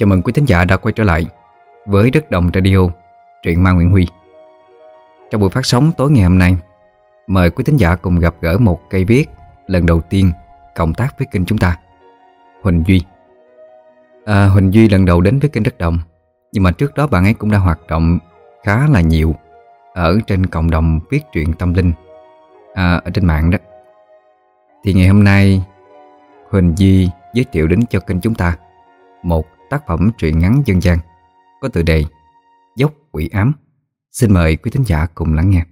Chào mừng quý thính giả đã quay trở lại với Đất Đồng Radio, truyện Ma Nguyễn Huy. Trong buổi phát sóng tối ngày hôm nay, mời quý thính giả cùng gặp gỡ một cây viết lần đầu tiên cộng tác với kênh chúng ta, Huỳnh Duy. À, Huỳnh Duy lần đầu đến với kênh Đất Đồng, nhưng mà trước đó bạn ấy cũng đã hoạt động khá là nhiều ở trên cộng đồng viết truyện tâm linh à, ở trên mạng đó. Thì ngày hôm nay Huỳnh Duy giới thiệu đến cho kênh chúng ta một tác phẩm truyện ngắn dân gian có tựa đề Dốc quỷ ám. Xin mời quý thính giả cùng lắng nghe.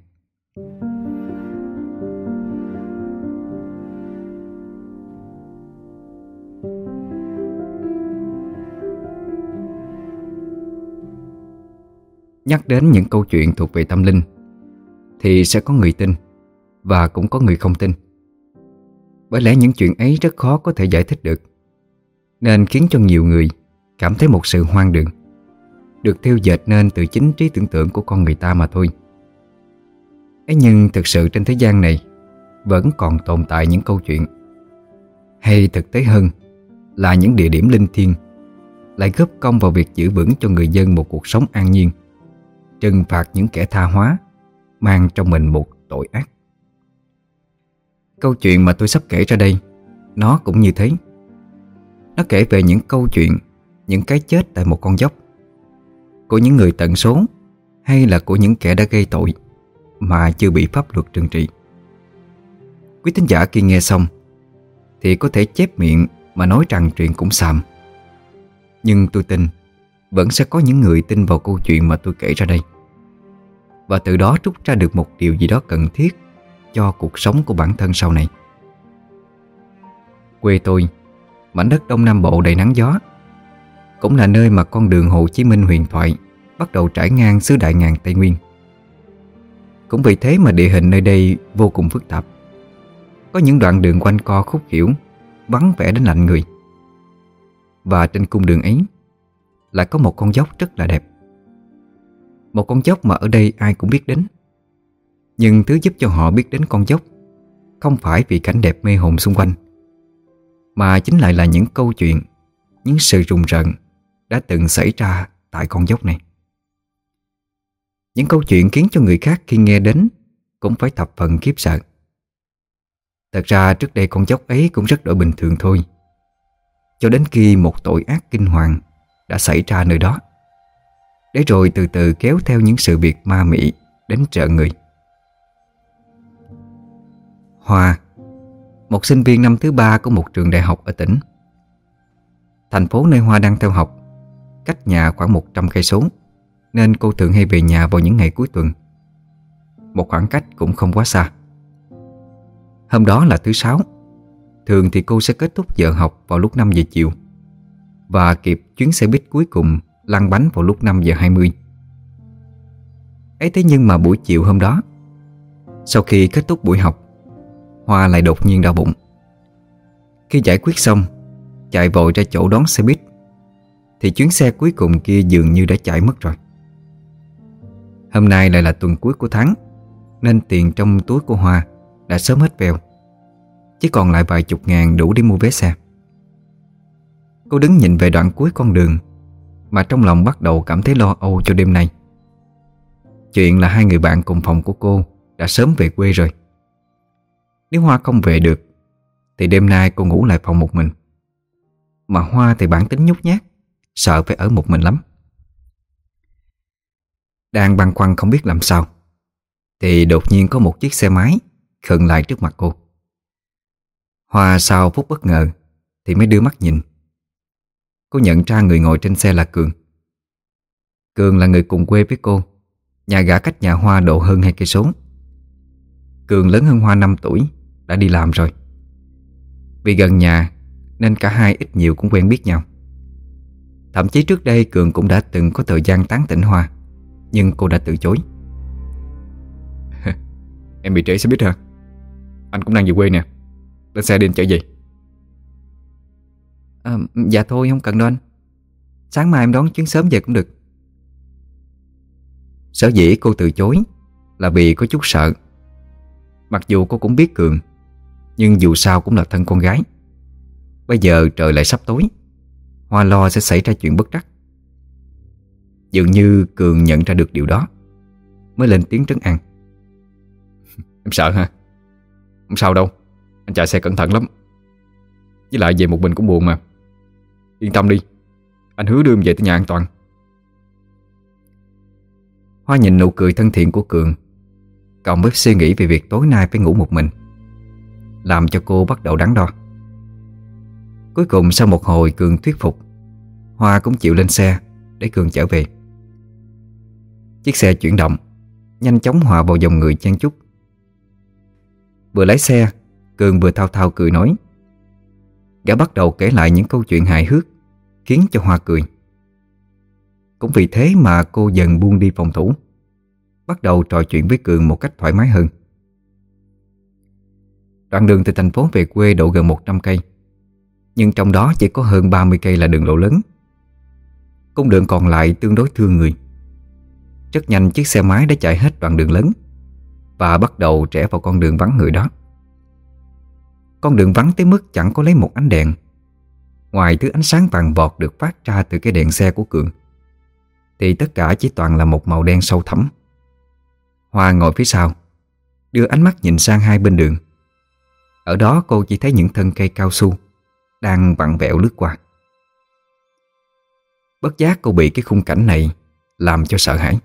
Nhắc đến những câu chuyện thuộc về tâm linh, thì sẽ có người tin và cũng có người không tin. Bởi lẽ những chuyện ấy rất khó có thể giải thích được, Nên khiến cho nhiều người cảm thấy một sự hoang đường. Được thiêu dệt nên từ chính trí tưởng tượng của con người ta mà thôi. Ấy nhưng thực sự trên thế gian này, Vẫn còn tồn tại những câu chuyện. Hay thực tế hơn, Là những địa điểm linh thiêng, Lại góp công vào việc giữ vững cho người dân một cuộc sống an nhiên, Trừng phạt những kẻ tha hóa, Mang trong mình một tội ác. Câu chuyện mà tôi sắp kể ra đây, Nó cũng như thế. Nó kể về những câu chuyện những cái chết tại một con dốc. Của những người tận số, Hay là của những kẻ đã gây tội Mà chưa bị pháp luật trừng trị. Quý tín giả khi nghe xong, Thì có thể chép miệng Mà nói rằng chuyện cũng xàm. Nhưng tôi tin Vẫn sẽ có những người tin vào câu chuyện mà tôi kể ra đây. Và từ đó rút ra được một điều gì đó cần thiết cho cuộc sống của bản thân sau này. Quê tôi, Mảnh đất Đông Nam Bộ đầy nắng gió cũng là nơi mà con đường Hồ Chí Minh huyền thoại Bắt đầu trải ngang xứ Đại Ngàn Tây Nguyên. Cũng vì thế mà địa hình nơi đây vô cùng phức tạp. Có những đoạn đường quanh co khúc hiểu Vắng vẻ đến lạnh người. Và trên cung đường ấy Lại có một con dốc rất là đẹp. Một con dốc mà ở đây ai cũng biết đến. Nhưng thứ giúp cho họ biết đến con dốc Không phải vì cảnh đẹp mê hồn xung quanh, Mà chính lại là những câu chuyện, Những sự rùng rợn đã từng xảy ra tại con dốc này. Những câu chuyện khiến cho người khác khi nghe đến Cũng phải thập phần khiếp sợ. Thật ra trước đây con dốc ấy cũng rất đổi bình thường thôi. Cho đến khi một tội ác kinh hoàng Đã xảy ra nơi đó, Để rồi từ từ kéo theo những sự việc ma mị Đến trợ người. Hoa Một sinh viên năm thứ ba của một trường đại học ở tỉnh. Thành phố nơi Hoa đang theo học Cách nhà khoảng 100 cây số, Nên cô thường hay về nhà vào những ngày cuối tuần. Một khoảng cách cũng không quá xa. Hôm đó là thứ sáu, Thường thì cô sẽ kết thúc giờ học vào lúc 5 giờ chiều Và kịp chuyến xe buýt cuối cùng lăn bánh vào lúc 5 giờ 20 ấy thế nhưng mà buổi chiều hôm đó, Sau khi kết thúc buổi học, Hoa lại đột nhiên đau bụng. Khi giải quyết xong, Chạy vội ra chỗ đón xe buýt. Thì chuyến xe cuối cùng kia dường như đã chạy mất rồi. Hôm nay lại là tuần cuối của tháng, Nên tiền trong túi của Hoa Đã sớm hết vèo. Chỉ còn lại vài chục ngàn đủ để mua vé xe. Cô đứng nhìn về đoạn cuối con đường, Mà trong lòng bắt đầu cảm thấy lo âu cho đêm nay. Chuyện là hai người bạn cùng phòng của cô Đã sớm về quê rồi. Nếu Hoa không về được, Thì đêm nay cô ngủ lại phòng một mình. Mà Hoa thì bản tính nhút nhát. Sợ phải ở một mình lắm. Đang băn khoăn không biết làm sao, Thì đột nhiên có một chiếc xe máy Khựng lại trước mặt cô. Hoa sau phút bất ngờ Thì mới đưa mắt nhìn. Cô nhận ra người ngồi trên xe là Cường. Cường là người cùng quê với cô, Nhà gã cách nhà Hoa độ hơn hai cây số. Cường lớn hơn Hoa 5 tuổi, đã đi làm rồi. Vì gần nhà Nên cả hai ít nhiều cũng quen biết nhau. Thậm chí trước đây Cường cũng đã từng có thời gian tán tỉnh Hoa Nhưng cô đã từ chối. Em bị trễ xe buýt hả? Anh cũng đang về quê nè. Lên xe đi anh chở gì à, Dạ thôi không cần đâu anh. Sáng mai em đón chuyến sớm về cũng được. Sở dĩ cô từ chối Là vì có chút sợ. Mặc dù cô cũng biết Cường Nhưng dù sao cũng là thân con gái. Bây giờ trời lại sắp tối Hoa lo sẽ xảy ra chuyện bất trắc Dường như Cường nhận ra được điều đó, Mới lên tiếng trấn an. Em sợ hả? Không sao đâu, Anh chạy xe cẩn thận lắm. Với lại về một mình cũng buồn mà. Yên tâm đi, Anh hứa đưa em về tới nhà an toàn. Hoa nhìn nụ cười thân thiện của Cường Cộng với suy nghĩ về việc tối nay phải ngủ một mình, Làm cho cô bắt đầu đắn đo. Cuối cùng sau một hồi Cường thuyết phục, Hoa cũng chịu lên xe Để Cường trở về. Chiếc xe chuyển động, Nhanh chóng hòa vào dòng người chen chúc. Vừa lái xe, Cường vừa thao thao cười nói. Gã bắt đầu kể lại những câu chuyện hài hước, Khiến cho Hoa cười. Cũng vì thế mà cô dần buông đi phòng thủ, Bắt đầu trò chuyện với Cường một cách thoải mái hơn. Đoạn đường từ thành phố về quê độ gần 100 cây. Nhưng trong đó chỉ có hơn 30 cây là đường lộ lớn. Cung đường còn lại tương đối thương người. Rất nhanh chiếc xe máy đã chạy hết đoạn đường lớn Và bắt đầu rẽ vào con đường vắng người đó. Con đường vắng tới mức chẳng có lấy một ánh đèn. Ngoài thứ ánh sáng vàng vọt được phát ra từ cái đèn xe của Cường, Thì tất cả chỉ toàn là một màu đen sâu thẳm. Hoa ngồi phía sau, Đưa ánh mắt nhìn sang hai bên đường. Ở đó cô chỉ thấy những thân cây cao su. Đang vặn vẹo lướt qua. Bất giác cô bị cái khung cảnh này Làm cho sợ hãi.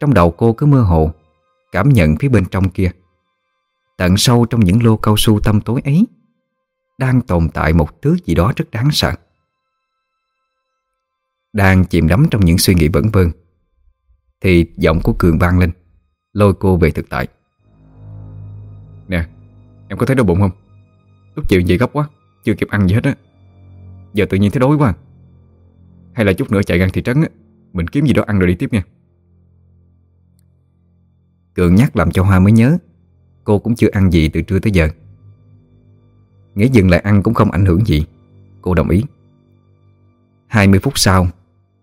Trong đầu cô cứ mơ hồ, Cảm nhận phía bên trong kia, Tận sâu trong những lô cao su tâm tối ấy, Đang tồn tại một thứ gì đó rất đáng sợ. Đang chìm đắm trong những suy nghĩ vẩn vơ, Thì giọng của Cường vang lên, Lôi cô về thực tại. Nè, Em có thấy đau bụng không? Lúc chịu gì gấp quá. Chưa kịp ăn gì hết á. Giờ tự nhiên thấy đói quá. Hay là chút nữa chạy ngang thị trấn á, Mình kiếm gì đó ăn rồi đi tiếp nha. Cường nhắc làm cho Hoa mới nhớ, Cô cũng chưa ăn gì từ trưa tới giờ. Nghĩ dừng lại ăn cũng không ảnh hưởng gì, Cô đồng ý. 20 phút sau,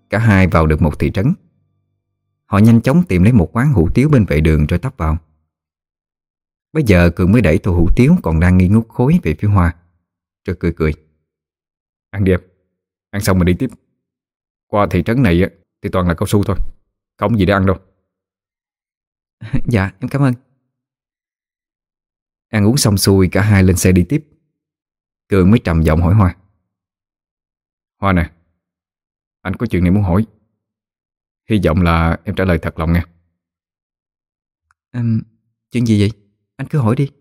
Cả hai vào được một thị trấn. Họ nhanh chóng tìm lấy một quán hủ tiếu bên vệ đường rồi tấp vào. Bây giờ Cường mới đẩy tô hủ tiếu còn đang nghi ngút khối về phía Hoa. Rồi cười cười. Ăn đi em. Ăn xong mình đi tiếp. Qua thị trấn này thì toàn là cao su thôi. Không gì để ăn đâu. Dạ em cảm ơn. Ăn uống xong xuôi cả hai lên xe đi tiếp. Cường mới trầm giọng hỏi Hoa. Hoa nè Anh có chuyện này muốn hỏi. Hy vọng là em trả lời thật lòng nha. Um, Chuyện gì vậy? Anh cứ hỏi đi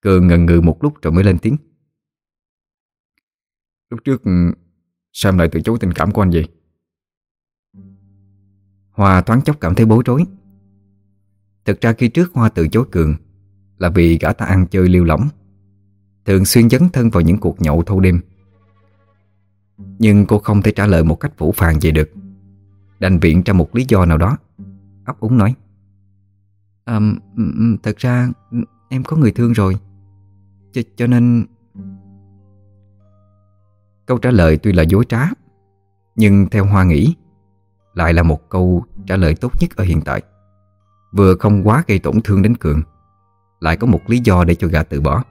Cường ngần ngừ một lúc rồi mới lên tiếng. Lúc trước ừ, Sao em lại từ chối tình cảm của anh vậy? Hoa thoáng chốc cảm thấy bối rối. Thực ra khi trước Hoa từ chối Cường Là vì gã ta ăn chơi liêu lỏng Thường xuyên dấn thân vào những cuộc nhậu thâu đêm. Nhưng cô không thể trả lời một cách phủ phàng vậy được. Đành viện ra một lý do nào đó ấp úng nói. À, Thật ra ừ, em có người thương rồi. Cho, cho nên Câu trả lời tuy là dối trá Nhưng theo Hoa nghĩ Lại là một câu trả lời tốt nhất ở hiện tại. Vừa không quá gây tổn thương đến Cường Lại có một lý do để cho gà từ bỏ.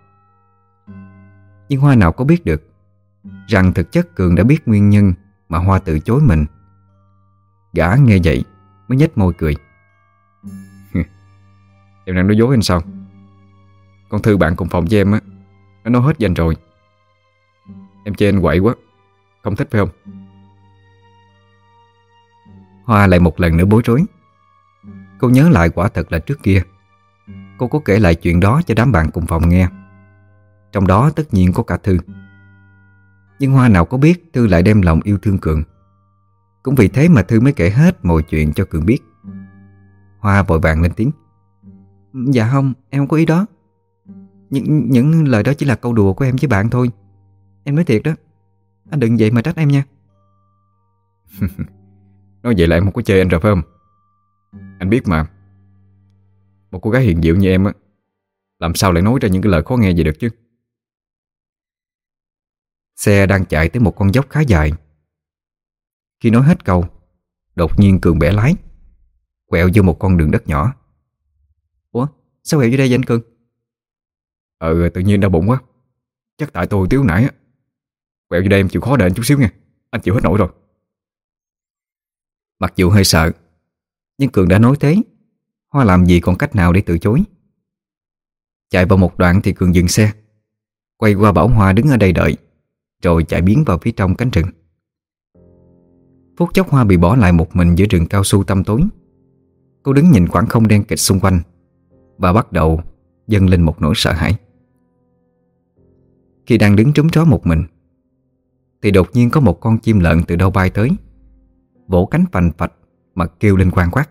Nhưng Hoa nào có biết được Rằng thực chất Cường đã biết nguyên nhân Mà Hoa từ chối mình. Gã nghe vậy Mới nhếch môi cười. cười. Em đang nói dối anh sao? Con Thư bạn cùng phòng với em á Nó nói hết danh rồi. Em chê anh quậy quá Không thích phải không? Hoa lại một lần nữa bối rối. Cô nhớ lại quả thật là trước kia. Cô có kể lại chuyện đó cho đám bạn cùng phòng nghe. Trong đó tất nhiên có cả Thư. Nhưng Hoa nào có biết Thư lại đem lòng yêu thương Cường? Cũng vì thế mà Thư mới kể hết mọi chuyện cho Cường biết. Hoa vội vàng lên tiếng. Ừ, dạ không, em không có ý đó những, những lời đó chỉ là câu đùa của em với bạn thôi. Em nói thiệt đó Anh đừng vậy mà trách em nha. Nói vậy là em không có chơi anh rồi phải không? Anh biết mà. Một cô gái hiền diệu như em á Làm sao lại nói ra những cái lời khó nghe vậy được chứ? Xe đang chạy tới một con dốc khá dài. Khi nói hết câu Đột nhiên Cường bẻ lái Quẹo vô một con đường đất nhỏ. Ủa sao quẹo vô đây vậy anh Cường? Ừ tự nhiên đau bụng quá. Chắc tại tôi tiếu nãy á. Quẹo vô đây em chịu khó đợi anh chút xíu nha. Anh chịu hết nổi rồi. Mặc dù hơi sợ, Nhưng Cường đã nói thế. Hoa làm gì còn cách nào để từ chối? Chạy vào một đoạn thì Cường dừng xe. Quay qua bảo Hoa đứng ở đây đợi, Rồi chạy biến vào phía trong cánh rừng. Phút chốc Hoa bị bỏ lại một mình giữa rừng cao su tăm tối. Cô đứng nhìn khoảng không đen kịch xung quanh Và bắt đầu dâng lên một nỗi sợ hãi. Khi đang đứng trúng chó một mình. Thì đột nhiên có một con chim lợn từ đâu bay tới. Vỗ cánh phành phạch Mà kêu lên quang quát.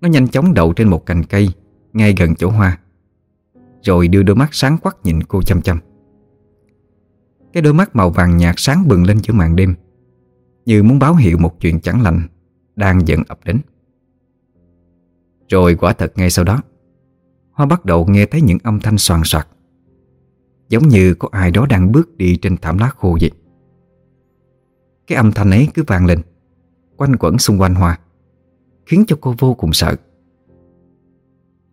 Nó nhanh chóng đậu trên một cành cây, Ngay gần chỗ hoa, Rồi đưa đôi mắt sáng quắc nhìn cô chăm chăm. Cái đôi mắt màu vàng nhạt sáng bừng lên giữa màn đêm, Như muốn báo hiệu một chuyện chẳng lành Đang dần ập đến. Rồi quả thật ngay sau đó, Hoa bắt đầu nghe thấy những âm thanh soàn soạt. Giống như có ai đó đang bước đi trên thảm lá khô vậy. Cái âm thanh ấy cứ vang lên Quanh quẩn xung quanh Hoa Khiến cho cô vô cùng sợ.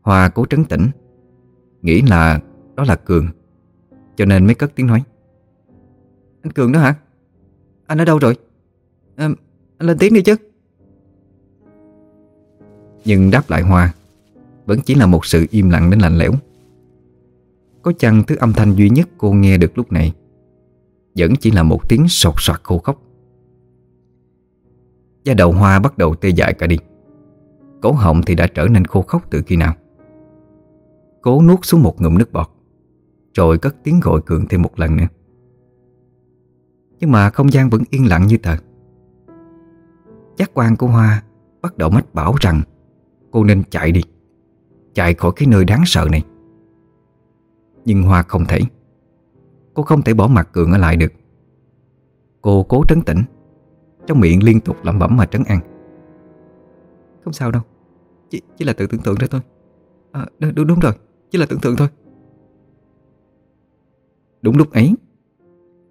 Hoa cố trấn tĩnh Nghĩ là đó là Cường Cho nên mới cất tiếng nói. Anh Cường đó hả? Anh ở đâu rồi? À, anh lên tiếng đi chứ. Nhưng đáp lại Hoa Vẫn chỉ là một sự im lặng đến lạnh lẽo. Có chăng thứ âm thanh duy nhất cô nghe được lúc này Vẫn chỉ là một tiếng sột soạt khô khóc Da đầu Hoa bắt đầu tê dại cả đi. Cổ họng thì đã trở nên khô khóc từ khi nào? Cố nuốt xuống một ngụm nước bọt, Rồi cất tiếng gọi Cường thêm một lần nữa. Nhưng mà không gian vẫn yên lặng như tờ. Giác quan của Hoa bắt đầu mách bảo rằng Cô nên chạy đi, Chạy khỏi cái nơi đáng sợ này. Nhưng Hoa không thể. Cô không thể bỏ mặt Cường ở lại được. Cô cố trấn tĩnh Trong miệng liên tục lẩm bẩm mà trấn an. Không sao đâu Chỉ, chỉ là tự tưởng tượng ra thôi. À, đúng, đúng rồi Chỉ là tưởng tượng thôi. Đúng lúc ấy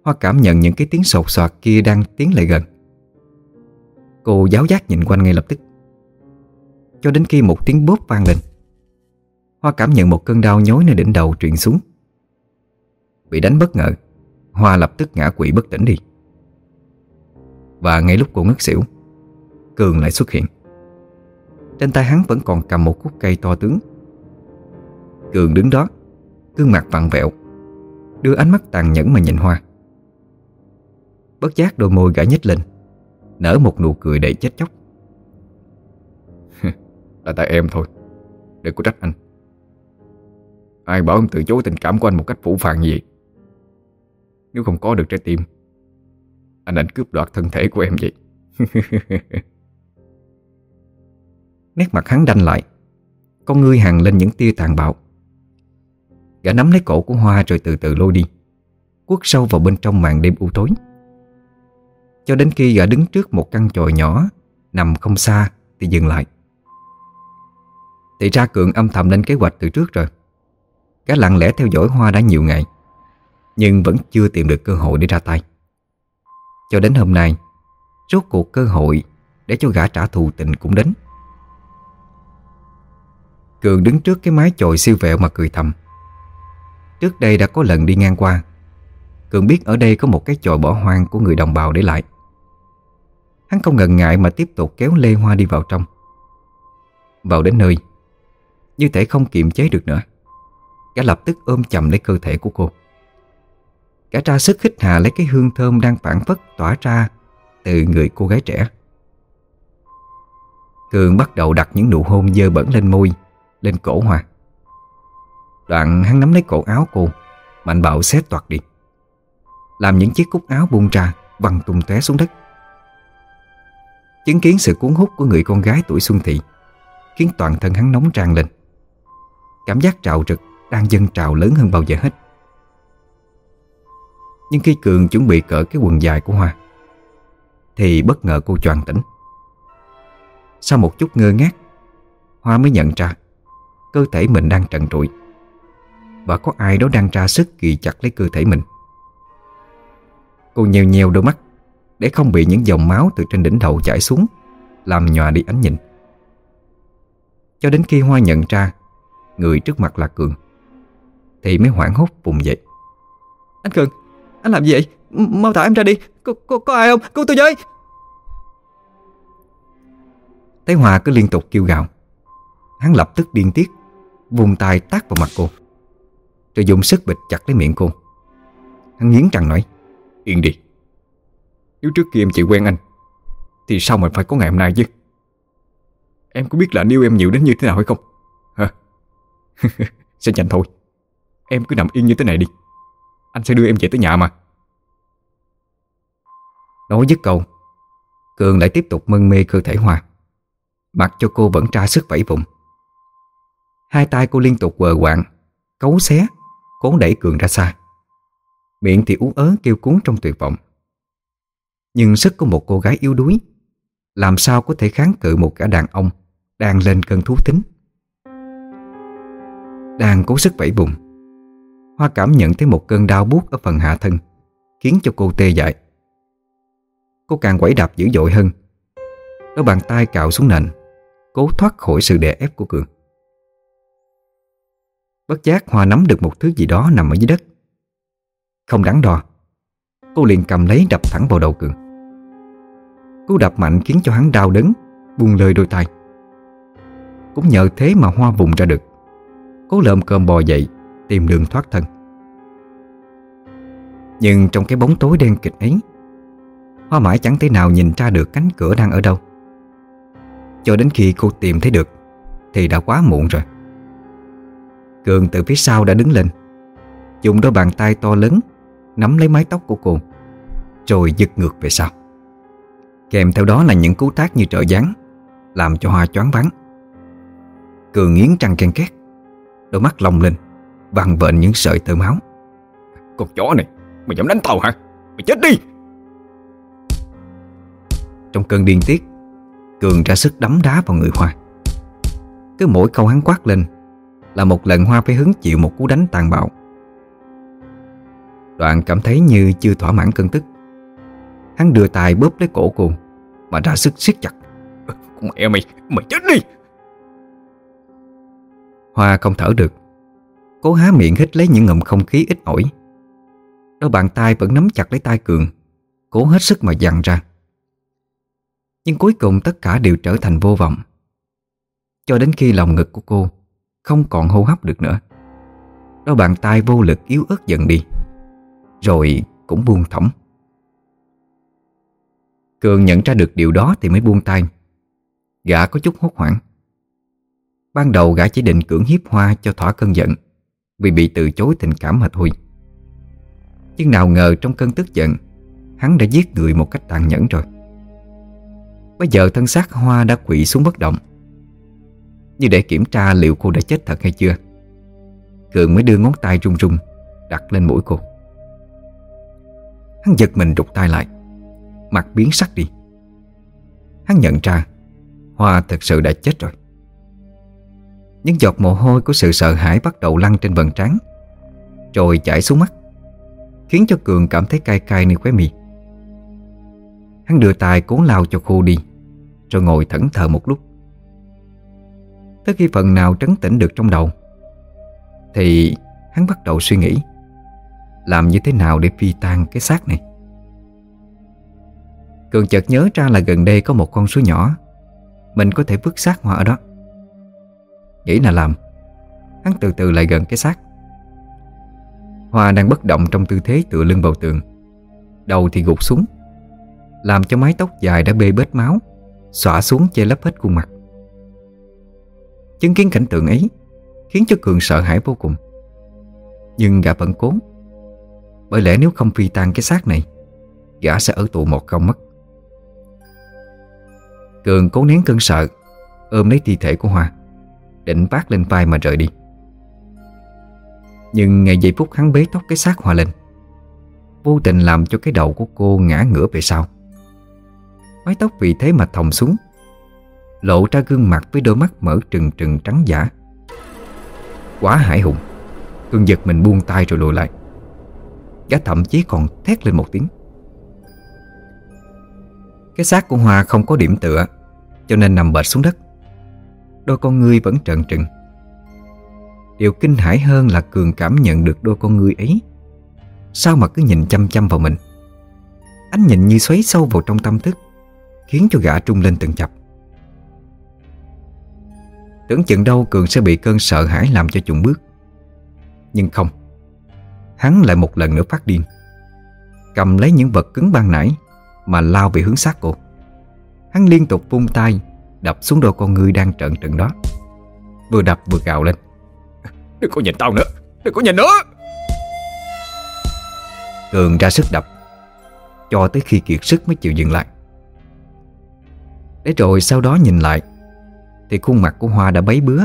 Hoa cảm nhận những cái tiếng sột soạt kia đang tiến lại gần. Cô giáo giác nhìn quanh ngay lập tức. Cho đến khi một tiếng bóp vang lên Hoa cảm nhận một cơn đau nhói nơi đỉnh đầu truyền xuống. Bị đánh bất ngờ, Hoa lập tức ngã quỵ bất tỉnh đi. Và ngay lúc cô ngất xỉu, Cường lại xuất hiện. Trên tay hắn vẫn còn cầm một khúc cây to tướng. Cường đứng đó, Gương mặt vặn vẹo, Đưa ánh mắt tàn nhẫn mà nhìn Hoa. Bất giác đôi môi gã nhếch lên, Nở một nụ cười đầy chết chóc. Là tại em thôi Đừng có trách anh. Ai bảo em từ chối tình cảm của anh một cách phủ phàng gì? Nếu không có được trái tim, Anh định cướp đoạt thân thể của em vậy. Nét mặt hắn đanh lại, Con ngươi hằng lên những tia tàn bạo. Gã nắm lấy cổ của Hoa rồi từ từ lôi đi, Quất sâu vào bên trong màn đêm u tối. Cho đến khi gã đứng trước một căn chòi nhỏ, Nằm không xa Thì dừng lại. Thì ra Cường âm thầm lên kế hoạch từ trước rồi. Gã lặng lẽ theo dõi Hoa đã nhiều ngày, Nhưng vẫn chưa tìm được cơ hội để ra tay. Cho đến hôm nay, Rốt cuộc cơ hội Để cho gã trả thù tình cũng đến. Cường đứng trước cái mái chòi siêu vẹo mà cười thầm. Trước đây đã có lần đi ngang qua, Cường biết ở đây có một cái chòi bỏ hoang Của người đồng bào để lại. Hắn không ngần ngại mà tiếp tục kéo Lê Hoa đi vào trong. Vào đến nơi, Như thể không kiềm chế được nữa. Gã lập tức ôm chầm lấy cơ thể của cô. Gã ra sức khích hà lấy cái hương thơm đang phản phất tỏa ra Từ người cô gái trẻ. Cường bắt đầu đặt những nụ hôn dơ bẩn lên môi, Lên cổ Hoa. Đoạn hắn nắm lấy cổ áo cô, Mạnh bạo xé toạt đi. Làm những chiếc cúc áo buông ra, Văng tung té xuống đất. Chứng kiến sự cuốn hút của người con gái tuổi xuân thị, Khiến toàn thân hắn nóng tràn lên. Cảm giác trào rực. Đang dâng trào lớn hơn bao giờ hết. Nhưng khi Cường chuẩn bị cởi cái quần dài của Hoa, Thì bất ngờ cô choàng tỉnh. Sau một chút ngơ ngác, Hoa mới nhận ra Cơ thể mình đang trần trụi và có ai đó đang ra sức ghi chặt lấy cơ thể mình. Cô nheo nheo đôi mắt Để không bị những dòng máu từ trên đỉnh đầu chảy xuống, Làm nhòa đi ánh nhìn. Cho đến khi Hoa nhận ra Người trước mặt là Cường thì mới hoảng hốt vùng dậy. Anh Cường, Anh làm gì vậy? Mau thả em ra đi. Có, có, có ai không? Cứu tôi với. Thấy Hòa cứ liên tục kêu gào. Hắn lập tức điên tiết Vùng tay tát vào mặt cô Rồi dùng sức bịch chặt lấy miệng cô. Hắn nghiến răng nói Yên đi. Nếu trước kia em chỉ quen anh Thì sao mà phải có ngày hôm nay chứ? Em có biết là anh yêu em nhiều đến như thế nào hay không? Hả? Sẽ nhanh thôi Em cứ nằm yên như thế này đi. Anh sẽ đưa em về tới nhà mà. Nói dứt câu, Cường lại tiếp tục mân mê cơ thể Hoa. Mặc cho cô vẫn tra sức vẫy vùng. Hai tay cô liên tục quờ quạng, Cấu xé, Cố đẩy Cường ra xa. Miệng thì ú ớ kêu cuốn trong tuyệt vọng. Nhưng sức của một cô gái yếu đuối, Làm sao có thể kháng cự một cả đàn ông Đang lên cơn thú tính? Đang cố sức vẫy vùng Hoa cảm nhận thấy một cơn đau buốt ở phần hạ thân, Khiến cho cô tê dại. Cô càng quẩy đạp dữ dội hơn. Đôi bàn tay cạo xuống nền, Cố thoát khỏi sự đè ép của Cường. Bất giác Hoa nắm được một thứ gì đó nằm ở dưới đất. Không đắn đo, Cô liền cầm lấy đập thẳng vào đầu Cường. Cú đập mạnh khiến cho hắn đau đớn, Buông lơi đôi tay. Cũng nhờ thế mà Hoa vùng ra được. Cố lợm cơm bò dậy Tìm đường thoát thân. Nhưng trong cái bóng tối đen kịch ấy, Hoa mãi chẳng thể nào nhìn ra được cánh cửa đang ở đâu. Cho đến khi cô tìm thấy được, Thì đã quá muộn rồi. Cường từ phía sau đã đứng lên, Dùng đôi bàn tay to lớn, Nắm lấy mái tóc của cô, Rồi giật ngược về sau. Kèm theo đó là những cú tác như trợ gián, Làm cho Hoa choáng váng. Cường nghiến trăng ken két Đôi mắt lồng lên. Vằn vện những sợi tơ máu. Con chó này Mày dám đánh tao hả? Mày chết đi! Trong cơn điên tiết Cường ra sức đấm đá vào người Hoa Cứ mỗi câu hắn quát lên Là một lần Hoa phải hứng chịu một cú đánh tàn bạo. Đoạn cảm thấy như chưa thỏa mãn cơn tức. Hắn đưa tay bóp lấy cổ cô Mà ra sức siết chặt. Mẹ mày, mày chết đi! Hoa không thở được Cố há miệng hít lấy những ngụm không khí ít ỏi. Đôi bàn tay vẫn nắm chặt lấy tay Cường, Cố hết sức mà dằn ra. Nhưng cuối cùng tất cả đều trở thành vô vọng. Cho đến khi lòng ngực của cô Không còn hô hấp được nữa, Đôi bàn tay vô lực yếu ớt dần đi, Rồi cũng buông thõng. Cường nhận ra được điều đó thì mới buông tay. Gã có chút hốt hoảng. Ban đầu gã chỉ định cưỡng hiếp Hoa cho thỏa cơn giận. Vì bị từ chối tình cảm mà thôi. Nhưng nào ngờ trong cơn tức giận, Hắn đã giết người một cách tàn nhẫn rồi. Bây giờ thân xác Hoa đã quỵ xuống bất động. Như để kiểm tra liệu cô đã chết thật hay chưa, Cường mới đưa ngón tay run run Đặt lên mũi cô. Hắn giật mình rụt tay lại, Mặt biến sắc đi. Hắn nhận ra Hoa thật sự đã chết rồi những giọt mồ hôi của sự sợ hãi bắt đầu lăn trên vần trán, Rồi chảy xuống mắt, Khiến cho Cường cảm thấy cay cay nơi khóe mi Hắn đưa tài cố lao cho khô đi, Rồi ngồi thẫn thờ một lúc. Tới khi phần nào trấn tĩnh được trong đầu, Thì hắn bắt đầu suy nghĩ, Làm như thế nào để phi tan cái xác này. Cường chợt nhớ ra là gần đây có một con suối nhỏ, Mình có thể vứt xác Hoa ở đó. Nghĩ là làm. Hắn từ từ lại gần cái xác. Hoa đang bất động trong tư thế tựa lưng vào tường. Đầu thì gục xuống. Làm cho mái tóc dài đã bê bết máu, Xõa xuống che lấp hết khuôn mặt. Chứng kiến cảnh tượng ấy, Khiến cho Cường sợ hãi vô cùng. Nhưng gã vẫn cố. Bởi lẽ nếu không phi tan cái xác này, Gã sẽ ở tù một không mất. Cường cố nén cơn sợ, Ôm lấy thi thể của Hoa. Định vác lên vai mà rời đi. Nhưng ngày giây phút hắn bế tóc cái xác Hoa lên, Vô tình làm cho cái đầu của cô ngã ngửa về sau. Mái tóc vì thế mà thòng xuống, Lộ ra gương mặt với đôi mắt mở trừng trừng trắng giả. Quá hải hùng, Cương giật mình buông tay rồi lùi lại. Gã thậm chí còn thét lên một tiếng. Cái xác của Hoa không có điểm tựa, Cho nên nằm bệt xuống đất. Đôi con ngươi vẫn trợn trừng. Điều kinh hãi hơn là Cường cảm nhận được đôi con ngươi ấy. Sao mà cứ nhìn chăm chăm vào mình? Ánh nhìn như xoáy sâu vào trong tâm thức, Khiến cho gã trung lên từng chập. Tưởng chừng đâu Cường sẽ bị cơn sợ hãi làm cho chùng bước. Nhưng không, Hắn lại một lần nữa phát điên. Cầm lấy những vật cứng ban nãy Mà lao về hướng xác cô Hắn liên tục vung tay Đập xuống đôi con người đang trợn trừng đó. Vừa đập vừa gào lên. Đừng có nhìn tao nữa Đừng có nhìn nữa. Cường ra sức đập Cho tới khi kiệt sức mới chịu dừng lại. Để rồi sau đó nhìn lại Thì khuôn mặt của Hoa đã bấy bứa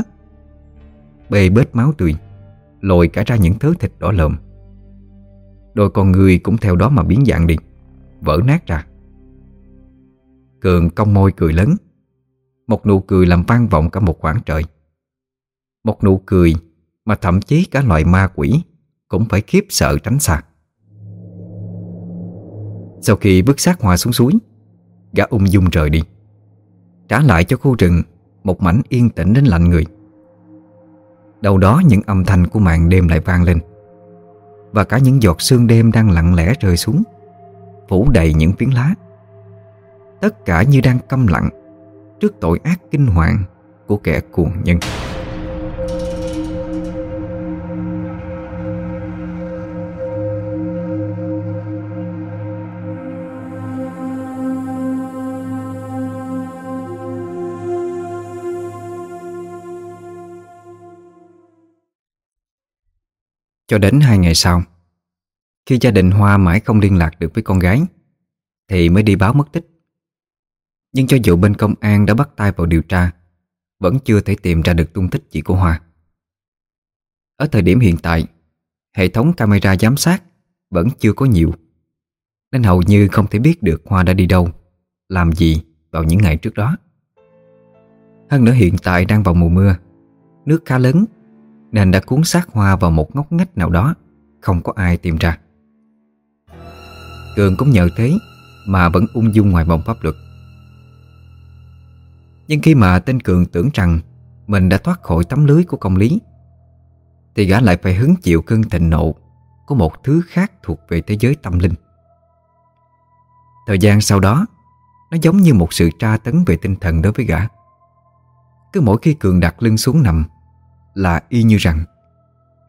Bê bết máu tươi Lồi cả ra những thớ thịt đỏ lợm. Đôi con người cũng theo đó mà biến dạng đi Vỡ nát ra. Cường cong môi cười lớn một nụ cười làm vang vọng cả một khoảng trời. Một nụ cười mà thậm chí cả loại ma quỷ Cũng phải khiếp sợ tránh xa. Sau khi bước xác hòa xuống suối, Gã ung dung rời đi, Trả lại cho khu rừng Một mảnh yên tĩnh đến lạnh người. Đầu đó những âm thanh của màn đêm lại vang lên, Và cả những giọt sương đêm đang lặng lẽ rơi xuống, Phủ đầy những phiến lá. Tất cả như đang câm lặng Trước tội ác kinh hoàng Của kẻ cuồng nhân. Cho đến hai ngày sau, Khi gia đình Hoa mãi không liên lạc được với con gái, Thì mới đi báo mất tích. Nhưng cho dù bên công an đã bắt tay vào điều tra, Vẫn chưa thể tìm ra được tung tích chị của Hoa. Ở thời điểm hiện tại, Hệ thống camera giám sát Vẫn chưa có nhiều, Nên hầu như không thể biết được Hoa đã đi đâu, Làm gì vào những ngày trước đó. Hơn nữa hiện tại đang vào mùa mưa, Nước khá lớn, nên đã cuốn xác Hoa vào một ngóc ngách nào đó, Không có ai tìm ra. Cường cũng nhờ thế Mà vẫn ung dung ngoài vòng pháp luật. Nhưng khi mà tên Cường tưởng rằng Mình đã thoát khỏi tấm lưới của công lý Thì gã lại phải hứng chịu cơn thịnh nộ Của một thứ khác thuộc về thế giới tâm linh Thời gian sau đó Nó giống như một sự tra tấn về tinh thần đối với gã Cứ mỗi khi Cường đặt lưng xuống nằm là y như rằng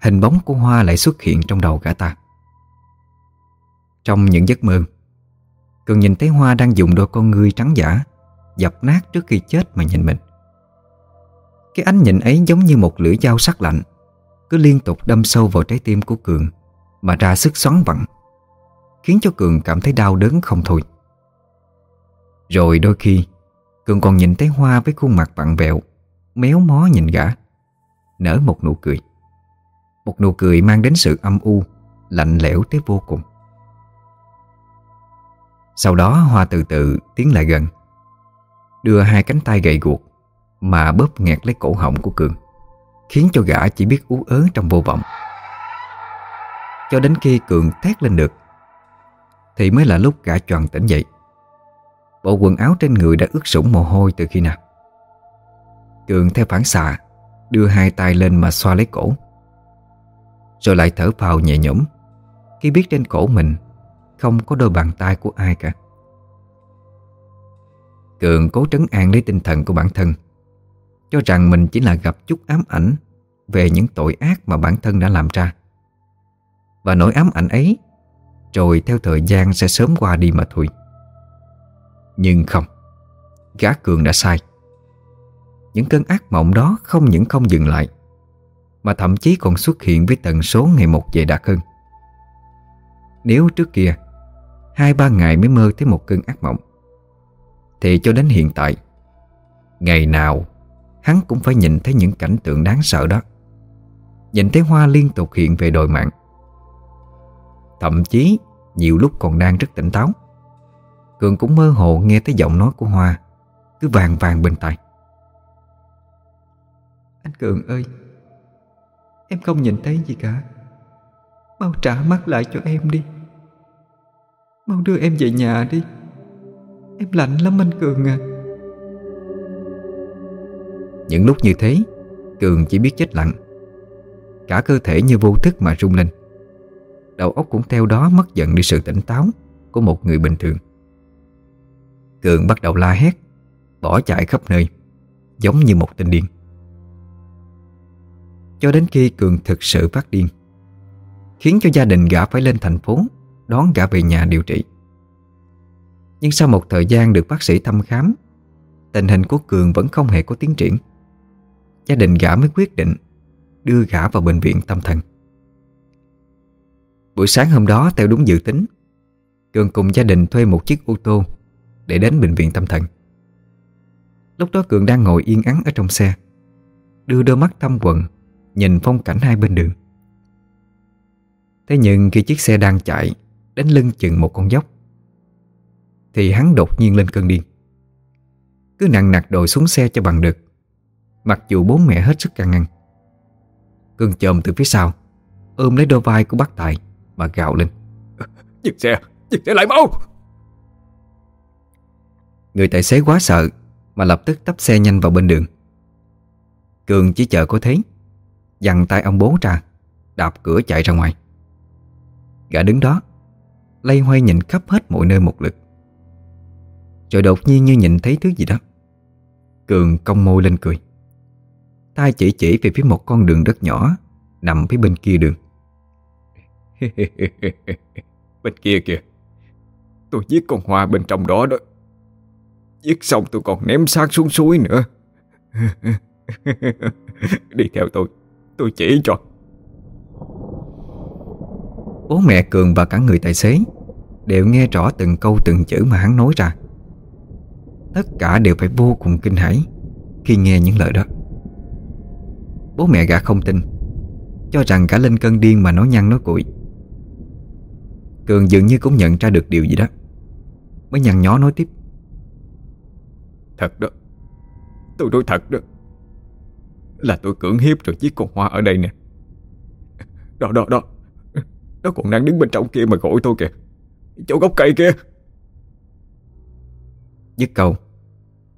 hình bóng của Hoa lại xuất hiện trong đầu gã ta. Trong những giấc mơ, Cường nhìn thấy Hoa đang dùng đôi con ngươi trắng giả dập nát trước khi chết mà nhìn mình. Cái ánh nhìn ấy giống như một lưỡi dao sắc lạnh, cứ liên tục đâm sâu vào trái tim của Cường mà ra sức xoắn vặn, khiến cho Cường cảm thấy đau đớn không thôi. Rồi đôi khi, Cường còn nhìn thấy Hoa với khuôn mặt vặn vẹo, méo mó nhìn gã, nở một nụ cười Một nụ cười mang đến sự âm u, Lạnh lẽo tới vô cùng Sau đó Hoa từ từ tiến lại gần Đưa hai cánh tay gầy guộc Mà bóp nghẹt lấy cổ họng của Cường, Khiến cho gã chỉ biết ú ớ trong vô vọng. Cho đến khi Cường thét lên được, Thì mới là lúc gã tròn tỉnh dậy. Bộ quần áo trên người đã ướt sũng mồ hôi từ khi nào. Cường theo phản xạ, Đưa hai tay lên mà xoa lấy cổ. Rồi lại thở phào nhẹ nhõm, Khi biết trên cổ mình Không có đôi bàn tay của ai cả. Cường cố trấn an lấy tinh thần của bản thân, Cho rằng mình chỉ là gặp chút ám ảnh Về những tội ác mà bản thân đã làm ra. Và nỗi ám ảnh ấy, Rồi theo thời gian sẽ sớm qua đi mà thôi. Nhưng không, Gã Cường đã sai. Những cơn ác mộng đó không những không dừng lại, Mà thậm chí còn xuất hiện với tần số ngày một dày đặc hơn. Nếu trước kia, Hai ba ngày mới mơ thấy một cơn ác mộng thì cho đến hiện tại, Ngày nào Hắn cũng phải nhìn thấy những cảnh tượng đáng sợ đó. Nhìn thấy Hoa liên tục hiện về đồi mạng. Thậm chí, Nhiều lúc còn đang rất tỉnh táo. Cường cũng mơ hồ nghe thấy giọng nói của Hoa, Cứ vàng vàng bên tai. Anh Cường ơi, Em không nhìn thấy gì cả. Mau trả mắt lại cho em đi. Mau đưa em về nhà đi. Em lạnh lắm anh Cường à. Những lúc như thế, Cường chỉ biết chết lặng. Cả cơ thể như vô thức mà rung lên. Đầu óc cũng theo đó mất dần đi sự tỉnh táo Của một người bình thường. Cường bắt đầu la hét, Bỏ chạy khắp nơi, Giống như một tên điên. Cho đến khi Cường thực sự phát điên, Khiến cho gia đình gã phải lên thành phố Đón gã về nhà điều trị. Nhưng sau một thời gian được bác sĩ thăm khám, Tình hình của Cường vẫn không hề có tiến triển. Gia đình gã mới quyết định Đưa gã vào bệnh viện tâm thần. Buổi sáng hôm đó, theo đúng dự tính, Cường cùng gia đình thuê một chiếc ô tô Để đến bệnh viện tâm thần. Lúc đó Cường đang ngồi yên ắng ở trong xe, Đưa đôi mắt thăm quần Nhìn phong cảnh hai bên đường. Thế nhưng khi chiếc xe đang chạy Đến lưng chừng một con dốc thì hắn đột nhiên lên cơn điên. Cứ nặng nặc đồi xuống xe cho bằng được. Mặc dù bố mẹ hết sức can ngăn. Cường chồm từ phía sau Ôm lấy đôi vai của bác Tài Mà gào lên. Dừng xe, dừng xe lại mau! Người tài xế quá sợ Mà lập tức tấp xe nhanh vào bên đường. Cường chỉ chờ có thế Dằn tay ông bố ra Đạp cửa chạy ra ngoài. Gã đứng đó Lây hoay nhìn khắp hết mọi nơi một lượt Rồi đột nhiên như nhìn thấy thứ gì đó. Cường cong môi lên cười. Tay chỉ chỉ về phía một con đường rất nhỏ Nằm phía bên kia đường. Bên kia kìa. Tôi giết con hoa bên trong đó đó. Giết xong tôi còn ném xác xuống suối nữa. Đi theo tôi. Tôi chỉ cho. Bố mẹ Cường và cả người tài xế Đều nghe rõ từng câu từng chữ mà hắn nói ra Tất cả đều phải vô cùng kinh hãi Khi nghe những lời đó. Bố mẹ gã không tin, Cho rằng cả lên cơn điên mà nói nhăn nói cuội Cường dường như cũng nhận ra được điều gì đó, Mới nhăn nhó nói tiếp. Thật đó, Tôi nói thật đó, Là tôi cưỡng hiếp rồi giết con Hoa ở đây nè. Đó đó đó, Nó còn đang đứng bên trong kia mà gọi tôi kìa, Chỗ gốc cây kia. Dứt câu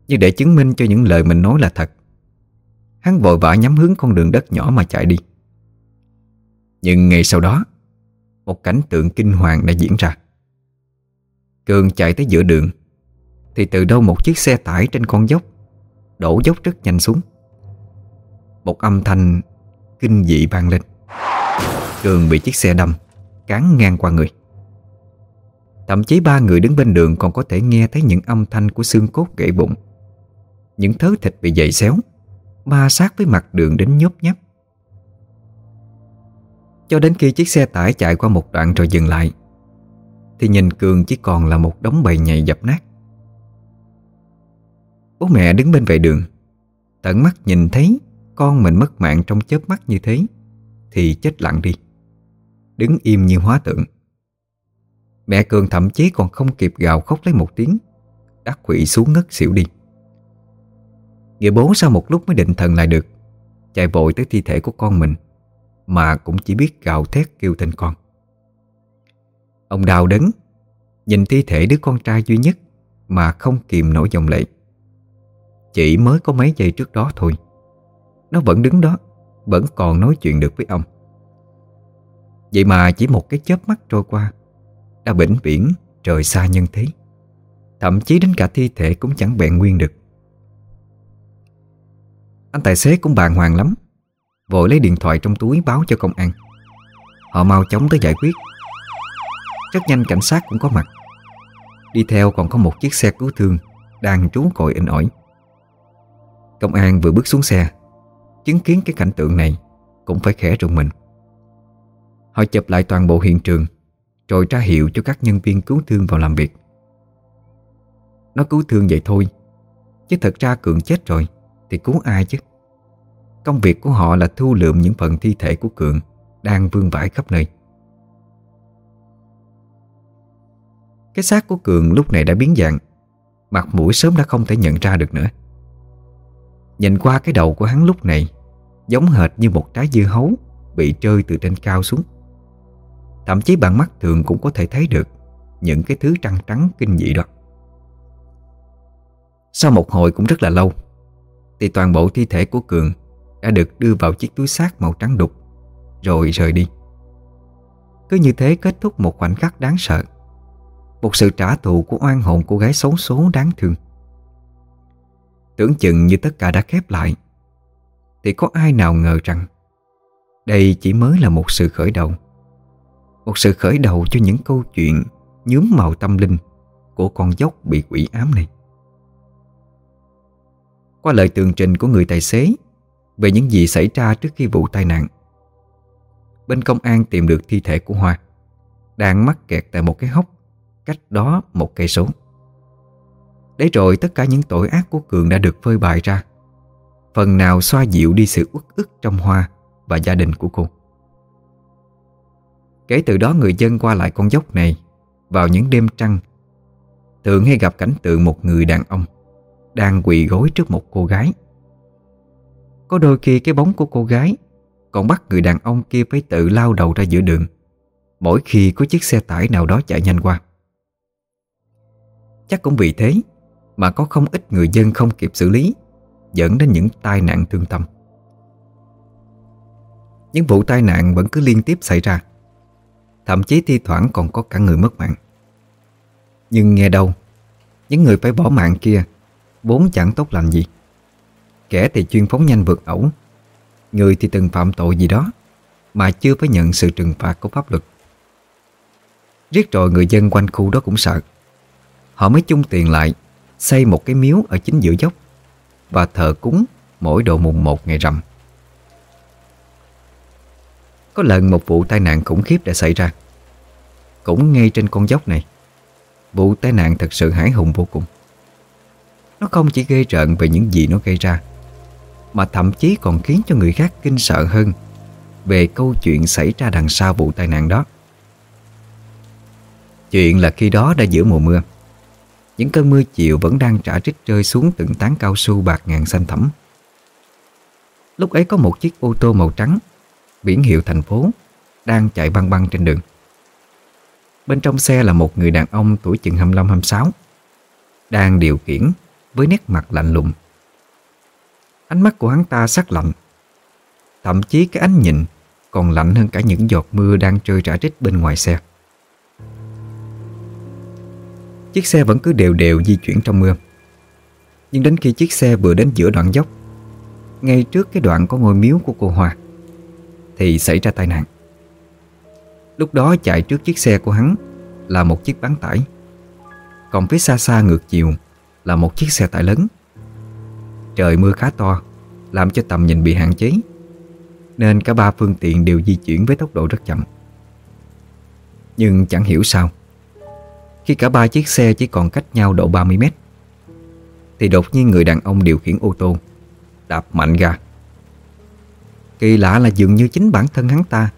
Nhưng để chứng minh cho những lời mình nói là thật. Hắn vội vã nhắm hướng con đường đất nhỏ mà chạy đi. Nhưng ngày sau đó, Một cảnh tượng kinh hoàng đã diễn ra. Cường chạy tới giữa đường, Thì từ đâu một chiếc xe tải trên con dốc Đổ dốc rất nhanh xuống. Một âm thanh kinh dị vang lên. Cường bị chiếc xe đâm Cán ngang qua người. Thậm chí ba người đứng bên đường còn có thể nghe thấy những âm thanh của xương cốt gãy bụng. Những thớ thịt bị dày xéo, Ma sát với mặt đường đến nhốp nháp. Cho đến khi chiếc xe tải chạy qua một đoạn rồi dừng lại, Thì nhìn Cường chỉ còn là một đống bầy nhầy dập nát. Bố mẹ đứng bên vệ đường, Tận mắt nhìn thấy Con mình mất mạng trong chớp mắt như thế, Thì chết lặng đi, Đứng im như hóa tượng. Mẹ Cường thậm chí còn không kịp gào khóc lấy một tiếng. Đã quỵ xuống ngất xỉu đi. Người bố sau một lúc mới định thần lại được. Chạy vội tới thi thể của con mình, Mà cũng chỉ biết gào thét kêu tên con. Ông đào đớn Nhìn thi thể đứa con trai duy nhất Mà không kìm nổi dòng lệ. Chỉ mới có mấy giây trước đó thôi. Nó vẫn đứng đó, Vẫn còn nói chuyện được với ông. Vậy mà chỉ một cái chớp mắt trôi qua đã bỉnh biển, trời xa nhân thế. Thậm chí đến cả thi thể cũng chẳng bẹn nguyên được. Anh tài xế cũng bàng hoàng lắm, Vội lấy điện thoại trong túi báo cho công an. Họ mau chóng tới giải quyết. Rất nhanh cảnh sát cũng có mặt. Đi theo còn có một chiếc xe cứu thương Đang trú cội in ỏi. Công an vừa bước xuống xe, Chứng kiến cái cảnh tượng này Cũng phải khẽ rụng mình. Họ chụp lại toàn bộ hiện trường rồi tra hiệu cho các nhân viên cứu thương vào làm việc. Nó cứu thương vậy thôi, Chứ thật ra Cường chết rồi thì cứu ai chứ? Công việc của họ là thu lượm những phần thi thể của Cường Đang vương vãi khắp nơi. Cái xác của Cường lúc này đã biến dạng, Mặt mũi sớm đã không thể nhận ra được nữa. Nhìn qua cái đầu của hắn lúc này, Giống hệt như một trái dưa hấu Bị rơi từ trên cao xuống. Thậm chí bằng mắt thường cũng có thể thấy được Những cái thứ trăng trắng kinh dị đó. Sau một hồi cũng rất là lâu, thì toàn bộ thi thể của Cường Đã được đưa vào chiếc túi xác màu trắng đục, Rồi rời đi. Cứ như thế kết thúc một khoảnh khắc đáng sợ, Một sự trả thù của oan hồn cô gái xấu số đáng thương. Tưởng chừng như tất cả đã khép lại, Thì có ai nào ngờ rằng Đây chỉ mới là một sự khởi đầu. Một sự khởi đầu cho những câu chuyện Nhúm màu tâm linh Của con dốc bị quỷ ám này. Qua lời tường trình của người tài xế Về những gì xảy ra trước khi vụ tai nạn, Bên công an tìm được thi thể của Hoa, Đang mắc kẹt tại một cái hốc Cách đó một cây số. Để rồi tất cả những tội ác của Cường đã được phơi bày ra, Phần nào xoa dịu đi sự uất ức trong Hoa Và gia đình của cô. Kể từ đó người dân qua lại con dốc này Vào những đêm trăng. Thường hay gặp cảnh tượng một người đàn ông Đang quỳ gối trước một cô gái. Có đôi khi cái bóng của cô gái Còn bắt người đàn ông kia phải tự lao đầu ra giữa đường, Mỗi khi có chiếc xe tải nào đó chạy nhanh qua. Chắc cũng vì thế Mà có không ít người dân không kịp xử lý, Dẫn đến những tai nạn thương tâm. Những vụ tai nạn vẫn cứ liên tiếp xảy ra. Thậm chí thi thoảng còn có cả người mất mạng. Nhưng nghe đâu, Những người phải bỏ mạng kia, Vốn chẳng tốt lành gì. Kẻ thì chuyên phóng nhanh vượt ẩu, Người thì từng phạm tội gì đó, Mà chưa phải nhận sự trừng phạt của pháp luật. Riết rồi người dân quanh khu đó cũng sợ. Họ mới chung tiền lại, Xây một cái miếu ở chính giữa dốc Và thờ cúng mỗi độ mùng một ngày rằm. Có lần một vụ tai nạn khủng khiếp đã xảy ra. Cũng ngay trên con dốc này, Vụ tai nạn thật sự hãi hùng vô cùng. Nó không chỉ gây rợn về những gì nó gây ra, Mà thậm chí còn khiến cho người khác kinh sợ hơn Về câu chuyện xảy ra đằng sau vụ tai nạn đó. Chuyện là khi đó đã giữa mùa mưa, Những cơn mưa chiều vẫn đang trả trích rơi xuống từng tán cao su bạc ngàn xanh thẳm. Lúc ấy có một chiếc ô tô màu trắng Biển hiệu thành phố, Đang chạy băng băng trên đường. Bên trong xe là một người đàn ông tuổi chừng 25-26 Đang điều khiển với nét mặt lạnh lùng. Ánh mắt của hắn ta sắc lạnh, Thậm chí cái ánh nhìn còn lạnh hơn cả những giọt mưa đang rơi rã rít bên ngoài xe. Chiếc xe vẫn cứ đều đều di chuyển trong mưa. Nhưng đến khi chiếc xe vừa đến giữa đoạn dốc, Ngay trước cái đoạn có ngôi miếu của cô Hoa thì xảy ra tai nạn. Lúc đó chạy trước chiếc xe của hắn Là một chiếc bán tải. Còn phía xa xa ngược chiều Là một chiếc xe tải lớn. Trời mưa khá to, Làm cho tầm nhìn bị hạn chế, Nên cả ba phương tiện đều di chuyển với tốc độ rất chậm. Nhưng chẳng hiểu sao, khi cả ba chiếc xe chỉ còn cách nhau độ 30 mét, Thì đột nhiên người đàn ông điều khiển ô tô Đạp mạnh ga. Kỳ lạ là dường như chính bản thân hắn ta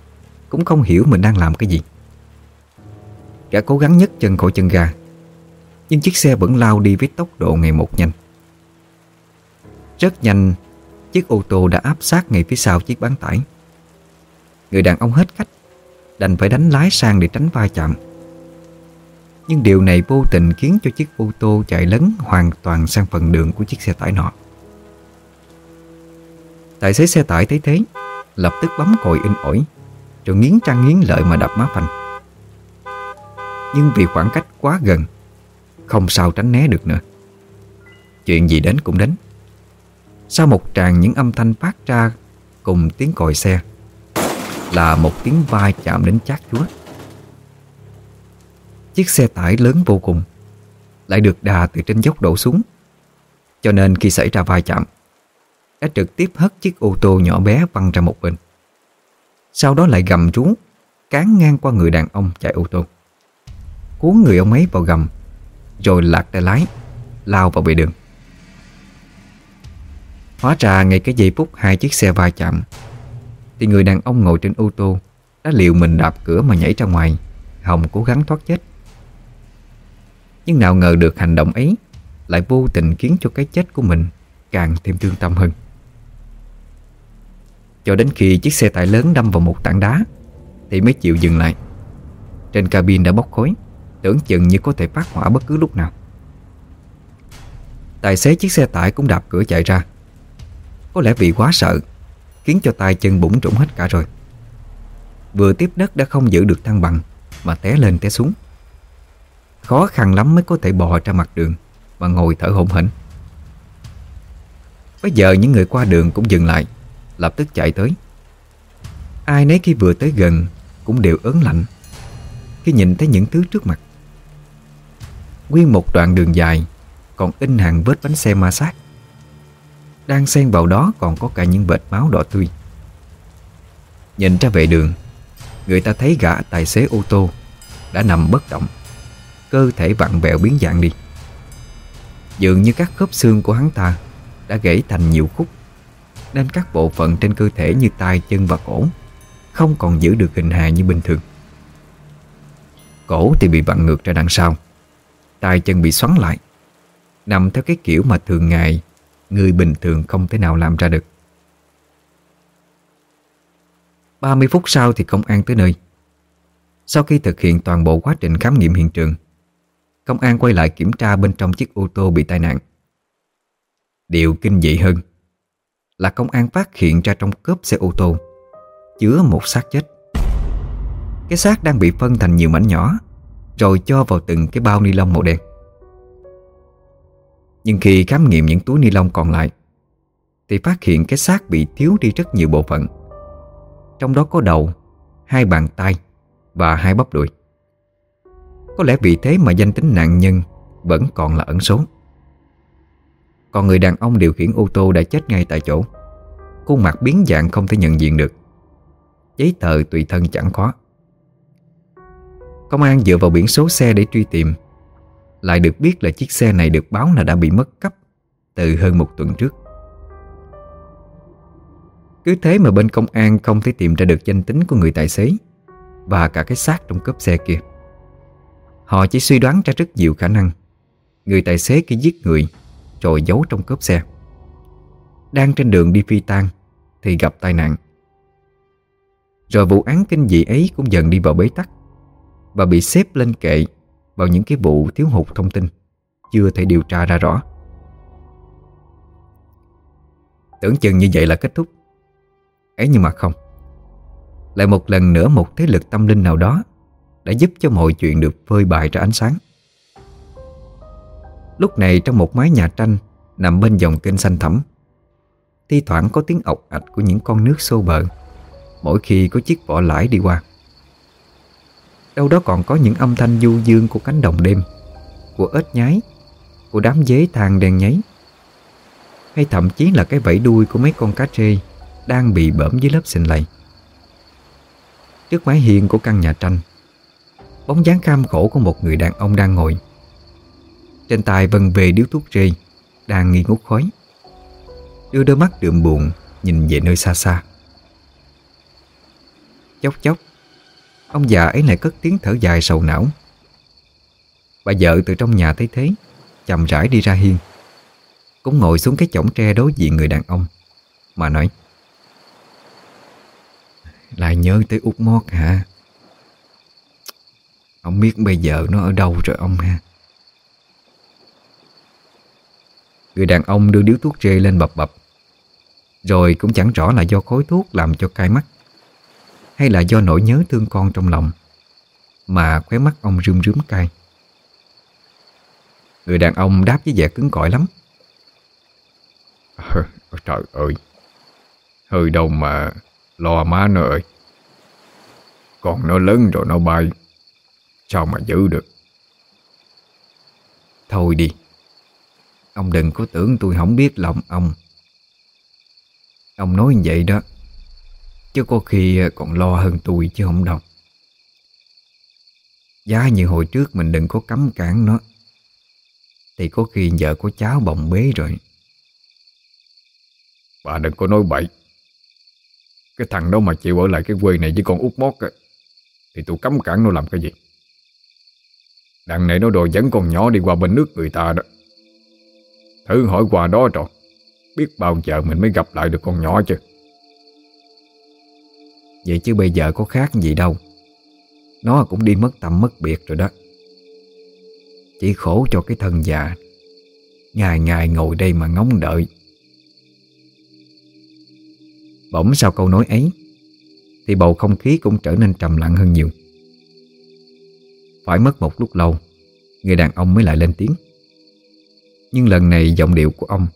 Cũng không hiểu mình đang làm cái gì. Cả cố gắng nhấc chân khỏi chân gà, Nhưng chiếc xe vẫn lao đi với tốc độ ngày một nhanh. Rất nhanh Chiếc ô tô đã áp sát ngay phía sau chiếc bán tải. Người đàn ông hết cách Đành phải đánh lái sang để tránh va chạm. Nhưng điều này vô tình khiến cho chiếc ô tô chạy lấn hoàn toàn sang phần đường của chiếc xe tải nọ. Tài xế xe tải thấy thế, Lập tức bấm còi in ỏi, Rồi nghiến trăng nghiến lợi mà đập má phanh. Nhưng vì khoảng cách quá gần, Không sao tránh né được nữa. Chuyện gì đến cũng đến. Sau một tràng những âm thanh phát ra Cùng tiếng còi xe, Là một tiếng vai chạm đến chát chúa. Chiếc xe tải lớn vô cùng, Lại được đà từ trên dốc đổ xuống. Cho nên khi xảy ra vai chạm đã trực tiếp hất chiếc ô tô nhỏ bé văng ra một bên. Sau đó lại gầm rú Cán ngang qua người đàn ông chạy ô tô. Cuốn người ông ấy vào gầm, Rồi lạc tay lái, Lao vào bề đường. Hóa ra ngay cái giây phút hai chiếc xe va chạm, Thì người đàn ông ngồi trên ô tô Đã liều mình đạp cửa mà nhảy ra ngoài Hồng cố gắng thoát chết. Nhưng nào ngờ được hành động ấy Lại vô tình khiến cho cái chết của mình Càng thêm thương tâm hơn. Cho đến khi chiếc xe tải lớn đâm vào một tảng đá, Thì mới chịu dừng lại. Trên cabin đã bốc khói, Tưởng chừng như có thể phát hỏa bất cứ lúc nào. Tài xế chiếc xe tải cũng đạp cửa chạy ra. Có lẽ vì quá sợ, Khiến cho tay chân bủng trũng hết cả rồi. Vừa tiếp đất đã không giữ được thăng bằng, Mà té lên té xuống. Khó khăn lắm mới có thể bò ra mặt đường và ngồi thở hổn hển. Bây giờ những người qua đường cũng dừng lại. Lập tức chạy tới. Ai nấy khi vừa tới gần Cũng đều ớn lạnh Khi nhìn thấy những thứ trước mặt. Nguyên một đoạn đường dài, Còn in hàng vết bánh xe ma sát. Đang xen vào đó còn có cả những vệt máu đỏ tươi. Nhìn ra vệ đường, Người ta thấy gã tài xế ô tô Đã nằm bất động, Cơ thể vặn vẹo biến dạng đi. Dường như các khớp xương của hắn ta Đã gãy thành nhiều khúc. Nên các bộ phận trên cơ thể như tay, chân và cổ Không còn giữ được hình hài như bình thường. Cổ thì bị vặn ngược ra đằng sau tay chân bị xoắn lại Nằm theo cái kiểu mà thường ngày Người bình thường không thể nào làm ra được. 30 phút sau thì công an tới nơi. Sau khi thực hiện toàn bộ quá trình khám nghiệm hiện trường Công an quay lại kiểm tra bên trong chiếc ô tô bị tai nạn. Điều kinh dị hơn là công an phát hiện ra trong cốp xe ô tô Chứa một xác chết Cái xác đang bị phân thành nhiều mảnh nhỏ Rồi cho vào từng cái bao ni lông màu đen Nhưng khi khám nghiệm những túi ni lông còn lại Thì phát hiện cái xác bị thiếu đi rất nhiều bộ phận trong đó có đầu, hai bàn tay và hai bắp đùi. Có lẽ vì thế mà danh tính nạn nhân vẫn còn là ẩn số. Còn người đàn ông điều khiển ô tô đã chết ngay tại chỗ. Khuôn mặt biến dạng không thể nhận diện được. Giấy tờ tùy thân chẳng có. Công an dựa vào biển số xe để truy tìm. Lại được biết là chiếc xe này được báo là đã bị mất cấp Từ hơn một tuần trước. Cứ thế mà bên công an không thể tìm ra được danh tính của người tài xế Và cả cái xác trong cốp xe kia. Họ chỉ suy đoán ra rất nhiều khả năng. Người tài xế kia giết người Rồi giấu trong cốp xe. Đang trên đường đi phi tang Thì gặp tai nạn. Rồi vụ án kinh dị ấy cũng dần đi vào bế tắc Và bị xếp lên kệ Vào những cái vụ thiếu hụt thông tin Chưa thể điều tra ra rõ. Tưởng chừng như vậy là kết thúc. Ấy nhưng mà không. Lại một lần nữa một thế lực tâm linh nào đó Đã giúp cho mọi chuyện được phơi bày ra ánh sáng. Lúc này trong một mái nhà tranh Nằm bên dòng kênh xanh thẳm Thi thoảng có tiếng ọc ạch của những con nước xô bờ Mỗi khi có chiếc vỏ lãi đi qua Đâu đó còn có những âm thanh du dương của cánh đồng đêm Của ếch nhái Của đám dế than đen nháy Hay thậm chí là cái vẫy đuôi của mấy con cá trê đang bị bỡm dưới lớp xình lầy. Trước mái hiên của căn nhà tranh, bóng dáng kham khổ của một người đàn ông đang ngồi. Trên tay vần về điếu thuốc rê, đang nghi ngút khói. Đưa đôi mắt đượm buồn nhìn về nơi xa xa. Chốc chốc, ông già ấy lại cất tiếng thở dài sầu não. Bà vợ từ trong nhà thấy thế, chậm rãi đi ra hiên. Cũng ngồi xuống cái chõng tre đối diện người đàn ông, mà nói. Lại nhớ tới út mót hả Ông biết bây giờ nó ở đâu rồi ông ha Người đàn ông đưa điếu thuốc rê lên bập bập rồi cũng chẳng rõ là do khói thuốc làm cho cay mắt Hay là do nỗi nhớ thương con trong lòng Mà khóe mắt ông rươm rướm cay. Người đàn ông đáp với vẻ cứng cỏi lắm. Trời ơi Hơi đâu mà Lo má nó ơi. Còn nó lớn rồi nó bay Sao mà giữ được? Thôi đi Ông đừng có tưởng tôi không biết lòng ông Ông nói như vậy đó. Chứ có khi ờ, còn lo hơn tôi chứ không đâu. Giá như hồi trước mình đừng có cấm cản nó. Thì có khi vợ có cháu bồng bế rồi. Bà đừng có nói bậy. Cái thằng đó mà chịu ở lại cái quê này với con út mót á, Thì tôi cấm cản nó làm cái gì? Đằng này nó đòi dẫn con nhỏ đi qua bên nước người ta đó. Thử hỏi qua đó rồi Biết bao giờ mình mới gặp lại được con nhỏ chứ? Vậy chứ bây giờ có khác gì đâu. Nó cũng đi mất tâm mất biệt rồi đó. Chỉ khổ cho cái thân già. Ngày ngày ngồi đây mà ngóng đợi. Bỗng sau câu nói ấy, Thì bầu không khí cũng trở nên trầm lặng hơn nhiều. Phải mất một lúc lâu, Người đàn ông mới lại lên tiếng. Nhưng lần này giọng điệu của ông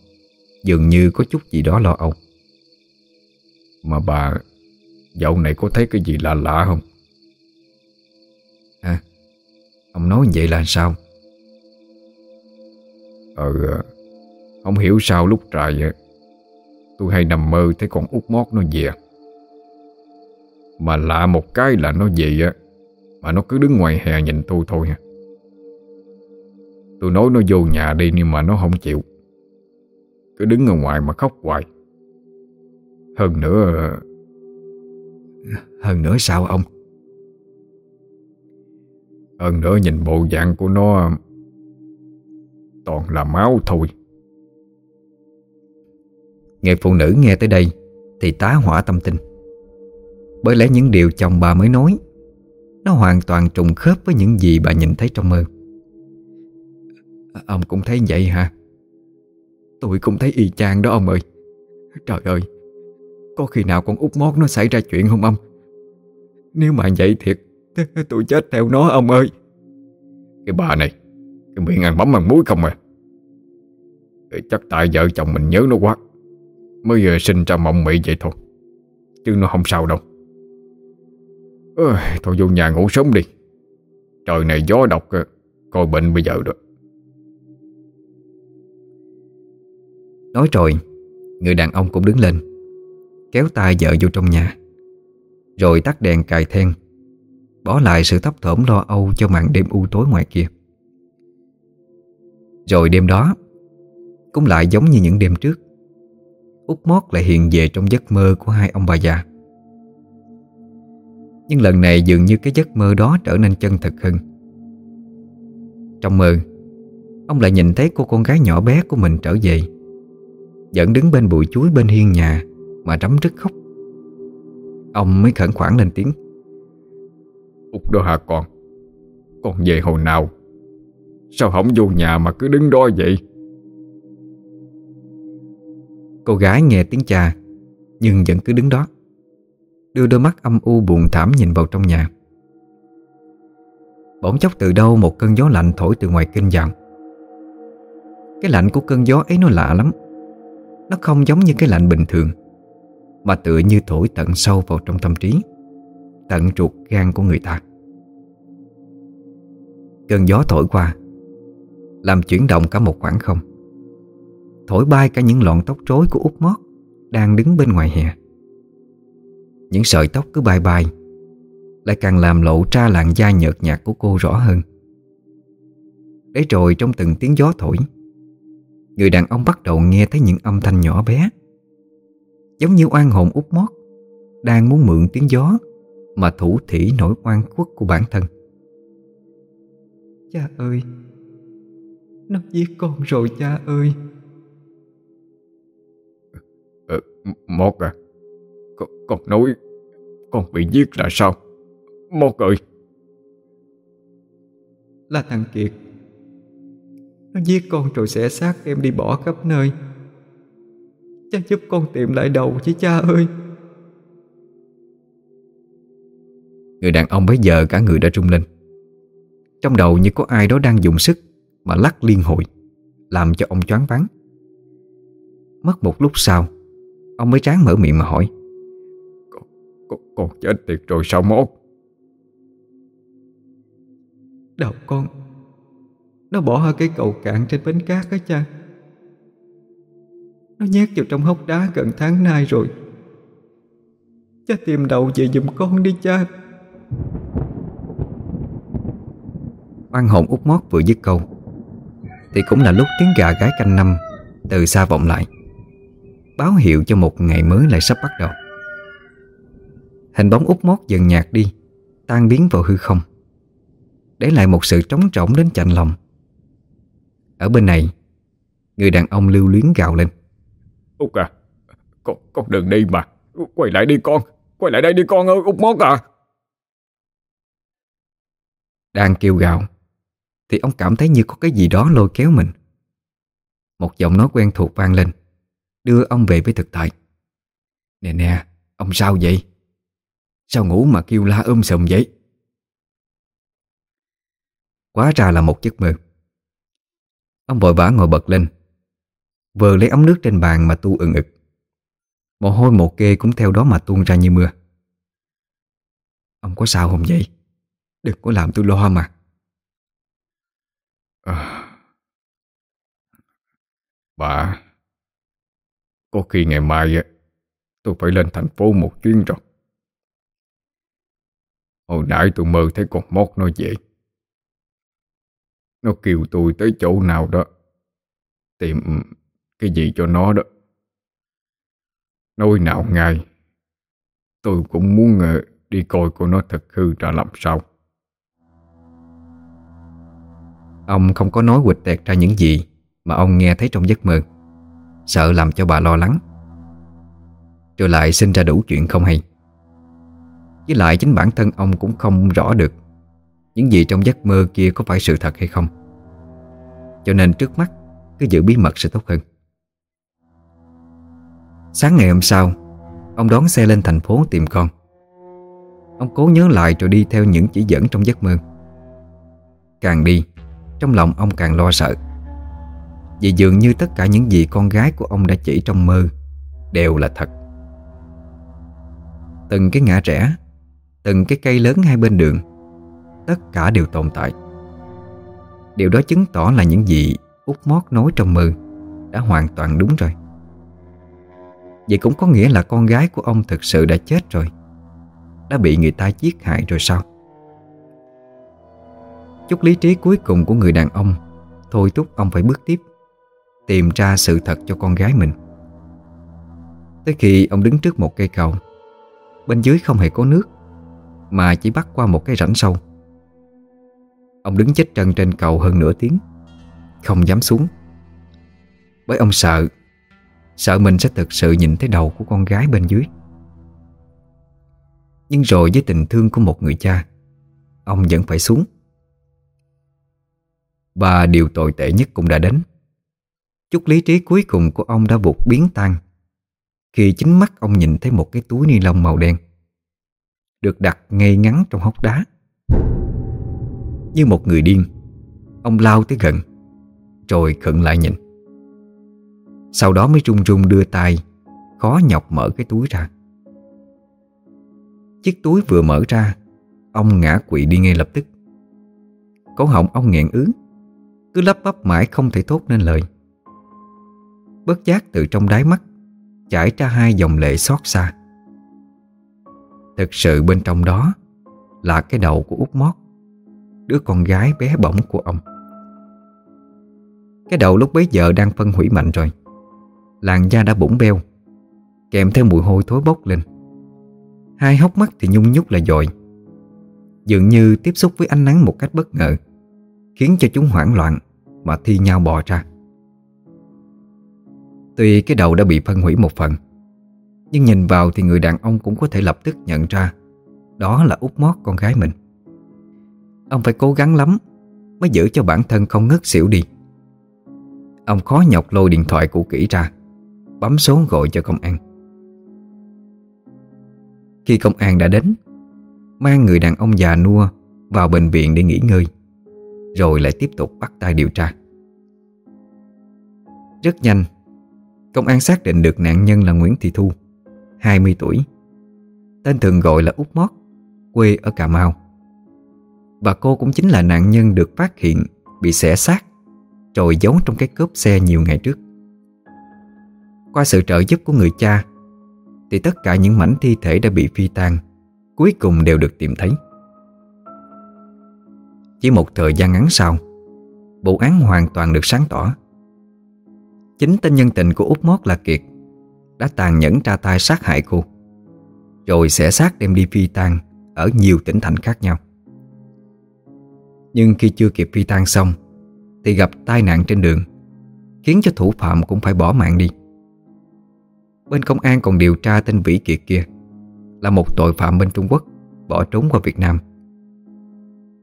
Dường như có chút gì đó lo âu. Mà bà, Dạo này có thấy cái gì lạ lạ không? À Ông nói vậy là sao? Ờ Không hiểu sao lúc trại Tôi hay nằm mơ thấy con út mót nó về. Mà lạ một cái là nó về á Mà nó cứ đứng ngoài hè nhìn tôi thôi. Ha Tôi nói nó vô nhà đi nhưng mà nó không chịu. Cứ đứng ở ngoài mà khóc hoài. Hơn nữa Hơn nữa sao ông? Hơn nữa nhìn bộ dạng của nó Toàn là máu thôi. Người phụ nữ nghe tới đây Thì tá hỏa tâm tình. Bởi lẽ những điều chồng bà mới nói Nó hoàn toàn trùng khớp với những gì bà nhìn thấy trong mơ. Ông cũng thấy vậy hả Tôi cũng thấy y chang đó ông ơi. Trời ơi Có khi nào con út mót nó xảy ra chuyện không ông? Nếu mà vậy thiệt Tôi chết theo nó ông ơi. Cái bà này Cái miệng ăn mắm ăn muối không à. Chắc tại vợ chồng mình nhớ nó quá Mới giờ sinh ra mộng mị vậy thôi Chứ nó không sao đâu. Ôi, Thôi vô nhà ngủ sớm đi. Trời này gió độc ờ, Coi bệnh bây giờ được Nói rồi, Người đàn ông cũng đứng lên, Kéo tay vợ vô trong nhà, Rồi tắt đèn cài then, Bỏ lại sự thấp thỏm lo âu Cho màn đêm u tối ngoài kia. Rồi đêm đó, Cũng lại giống như những đêm trước, Út mót lại hiện về trong giấc mơ Của hai ông bà già. Nhưng lần này dường như cái giấc mơ đó Trở nên chân thực hơn. Trong mơ, Ông lại nhìn thấy cô con gái nhỏ bé của mình trở về vẫn đứng bên bụi chuối bên hiên nhà Mà rắm rứt khóc. Ông mới khẩn khoản lên tiếng. Út đó hả con? Con về hồi nào? Sao không vô nhà mà cứ đứng đó vậy? Cô gái nghe tiếng cha Nhưng vẫn cứ đứng đó Đưa đôi mắt âm u buồn thảm nhìn vào trong nhà. Bỗng chốc từ đâu một cơn gió lạnh thổi từ ngoài kinh vào. Cái lạnh của cơn gió ấy nó lạ lắm nó không giống như cái lạnh bình thường, Mà tựa như thổi tận sâu vào trong tâm trí, Tận ruột gan của người ta. Cơn gió thổi qua, Làm chuyển động cả một khoảng không. Thổi bay cả những lọn tóc rối của út mót Đang đứng bên ngoài hè. Những sợi tóc cứ bay bay, Lại càng làm lộ ra làn da nhợt nhạt của cô rõ hơn. Đấy rồi trong từng tiếng gió thổi Người đàn ông bắt đầu nghe thấy những âm thanh nhỏ bé. Giống như oan hồn út mót Đang muốn mượn tiếng gió Mà thủ thỉ nỗi oan khuất của bản thân. Cha ơi Nó giết con rồi cha ơi. Ừ, Mót à con, con nói Con bị giết là sao? Mót ơi. Là thằng Kiệt nó giết con rồi sẽ xác em đi bỏ khắp nơi. Cha giúp con tìm lại đầu chứ cha ơi. Người đàn ông bấy giờ cả người đã rung lên. Trong đầu như có ai đó đang dùng sức Mà lắc liên hồi Làm cho ông choáng váng. Mất một lúc sau Ông mới tráng mở miệng mà hỏi. Con, con, con chết tiệt rồi sao mốt? Đầu con nó bỏ ở cái cầu cạn trên bến cát đó cha. Nó nhét vào trong hốc đá gần tháng nay rồi. Cha tìm đầu về giùm con đi cha. Oan hồn út mót vừa dứt câu, Thì cũng là lúc tiếng gà gái canh năm Từ xa vọng lại. Báo hiệu cho một ngày mới lại sắp bắt đầu. Hình bóng út mót dần nhạt đi, Tan biến vào hư không. Để lại một sự trống trỏng đến chạnh lòng ở bên này Người đàn ông lưu luyến gào lên. Út à Con, con đừng đi mà. Quay lại đi con Quay lại đây đi con ơi Út mót à. Đang kêu gào Thì ông cảm thấy như có cái gì đó lôi kéo mình. Một giọng nói quen thuộc vang lên Đưa ông về với thực tại. Nè nè Ông sao vậy? Sao ngủ mà kêu la ôm sầm vậy? Quá ra là một giấc mơ Ông vội vã ngồi bật lên. Vừa lấy ống nước trên bàn mà tu ừng ực. Mồ hôi một kê cũng theo đó mà tuôn ra như mưa. Ông có sao không vậy? Đừng có làm tôi lo mà. À, Bà Có khi ngày mai Tôi phải lên thành phố một chuyến rồi. Hồi nãy tôi mơ thấy con mót nó vậy nó kêu tôi tới chỗ nào đó Tìm cái gì cho nó đó. Nói nào ngay Tôi cũng muốn ờ, đi coi cô nó thật hư ra làm sao. Ông không có nói quịch tẹt ra những gì Mà ông nghe thấy trong giấc mơ. Sợ làm cho bà lo lắng. Rồi lại sinh ra đủ chuyện không hay. Với lại chính bản thân ông cũng không rõ được những gì trong giấc mơ kia có phải sự thật hay không? Cho nên trước mắt, Cứ giữ bí mật sẽ tốt hơn. Sáng ngày hôm sau, Ông đón xe lên thành phố tìm con. Ông cố nhớ lại rồi đi theo những chỉ dẫn trong giấc mơ. Càng đi, Trong lòng ông càng lo sợ. Vì dường như tất cả những gì con gái của ông đã chỉ trong mơ Đều là thật. Từng cái ngã rẽ, Từng cái cây lớn hai bên đường Tất cả đều tồn tại. Điều đó chứng tỏ là những gì Út Mót nói trong mơ Đã hoàn toàn đúng rồi. Vậy cũng có nghĩa là con gái của ông thực sự đã chết rồi, Đã bị người ta giết hại rồi sao? Chút lý trí cuối cùng của người đàn ông, Thôi thúc ông phải bước tiếp, Tìm ra sự thật cho con gái mình. Tới khi ông đứng trước một cây cầu, Bên dưới không hề có nước, Mà chỉ bắt qua một cái rãnh sâu. Ông đứng chết chân trên cầu hơn nửa tiếng. Không dám xuống. Bởi ông sợ Sợ mình sẽ thực sự nhìn thấy đầu của con gái bên dưới. Nhưng rồi với tình thương của một người cha, Ông vẫn phải xuống. Và điều tồi tệ nhất cũng đã đến. Chút lý trí cuối cùng của ông đã vụt biến tan Khi chính mắt ông nhìn thấy một cái túi ni lông màu đen Được đặt ngay ngắn trong hốc đá. Như một người điên. Ông lao tới gần, Rồi khựng lại nhìn. Sau đó mới run run đưa tay, Khó nhọc mở cái túi ra. Chiếc túi vừa mở ra, Ông ngã quỵ đi ngay lập tức. Cổ họng ông nghẹn ứ, Cứ lắp bắp mãi không thể thốt nên lời. Bất giác từ trong đáy mắt, Chảy ra hai dòng lệ xót xa. Thực sự bên trong đó Là cái đầu của út Mót. Đứa con gái bé bỏng của ông. Cái đầu lúc bấy giờ đang phân hủy mạnh rồi. Làn da đã bủng beo, Kèm theo mùi hôi thối bốc lên. Hai hốc mắt thì nhung nhúc là dội. Dường như tiếp xúc với ánh nắng một cách bất ngờ, Khiến cho chúng hoảng loạn Mà thi nhau bò ra. Tuy cái đầu đã bị phân hủy một phần, Nhưng nhìn vào thì người đàn ông cũng có thể lập tức nhận ra Đó là út mót con gái mình. Ông phải cố gắng lắm Mới giữ cho bản thân không ngất xỉu đi. Ông khó nhọc lôi điện thoại cũ kỹ ra, Bấm số gọi cho công an. Khi công an đã đến Mang người đàn ông già nua Vào bệnh viện để nghỉ ngơi, Rồi lại tiếp tục bắt tay điều tra. Rất nhanh, Công an xác định được nạn nhân là Nguyễn Thị Thu 20 tuổi, Tên thường gọi là út Mót, Quê ở Cà Mau. Và cô cũng chính là nạn nhân được phát hiện, Bị xẻ xác Rồi giấu trong cái cốp xe nhiều ngày trước. Qua sự trợ giúp của người cha, Thì tất cả những mảnh thi thể đã bị phi tan Cuối cùng đều được tìm thấy. Chỉ một thời gian ngắn sau, Vụ án hoàn toàn được sáng tỏ. Chính tên nhân tình của Út Mót là Kiệt Đã tàn nhẫn tra tay sát hại cô, Rồi sẽ xác đem đi phi tan Ở nhiều tỉnh thành khác nhau. Nhưng khi chưa kịp phi tan xong, Thì gặp tai nạn trên đường, Khiến cho thủ phạm cũng phải bỏ mạng đi. Bên công an còn điều tra tên Vĩ Kiệt kia, Là một tội phạm bên Trung Quốc, Bỏ trốn qua Việt Nam.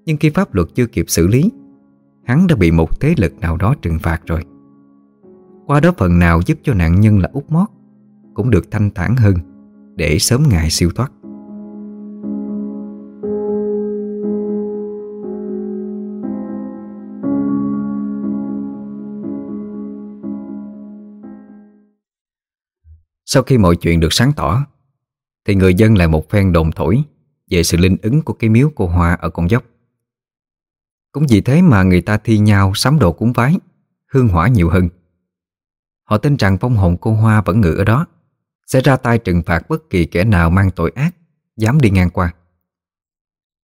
Nhưng khi pháp luật chưa kịp xử lý, Hắn đã bị một thế lực nào đó trừng phạt rồi. Qua đó phần nào giúp cho nạn nhân là út mót Cũng được thanh thản hơn Để sớm ngày siêu thoát. Sau khi mọi chuyện được sáng tỏ, Thì người dân lại một phen đồn thổi Về sự linh ứng của cái miếu cô Hoa ở con dốc. Cũng vì thế mà người ta thi nhau sắm đồ cúng vái, Hương hỏa nhiều hơn. Họ tin rằng phong hồn cô Hoa vẫn ngự ở đó, Sẽ ra tay trừng phạt bất kỳ kẻ nào mang tội ác, Dám đi ngang qua.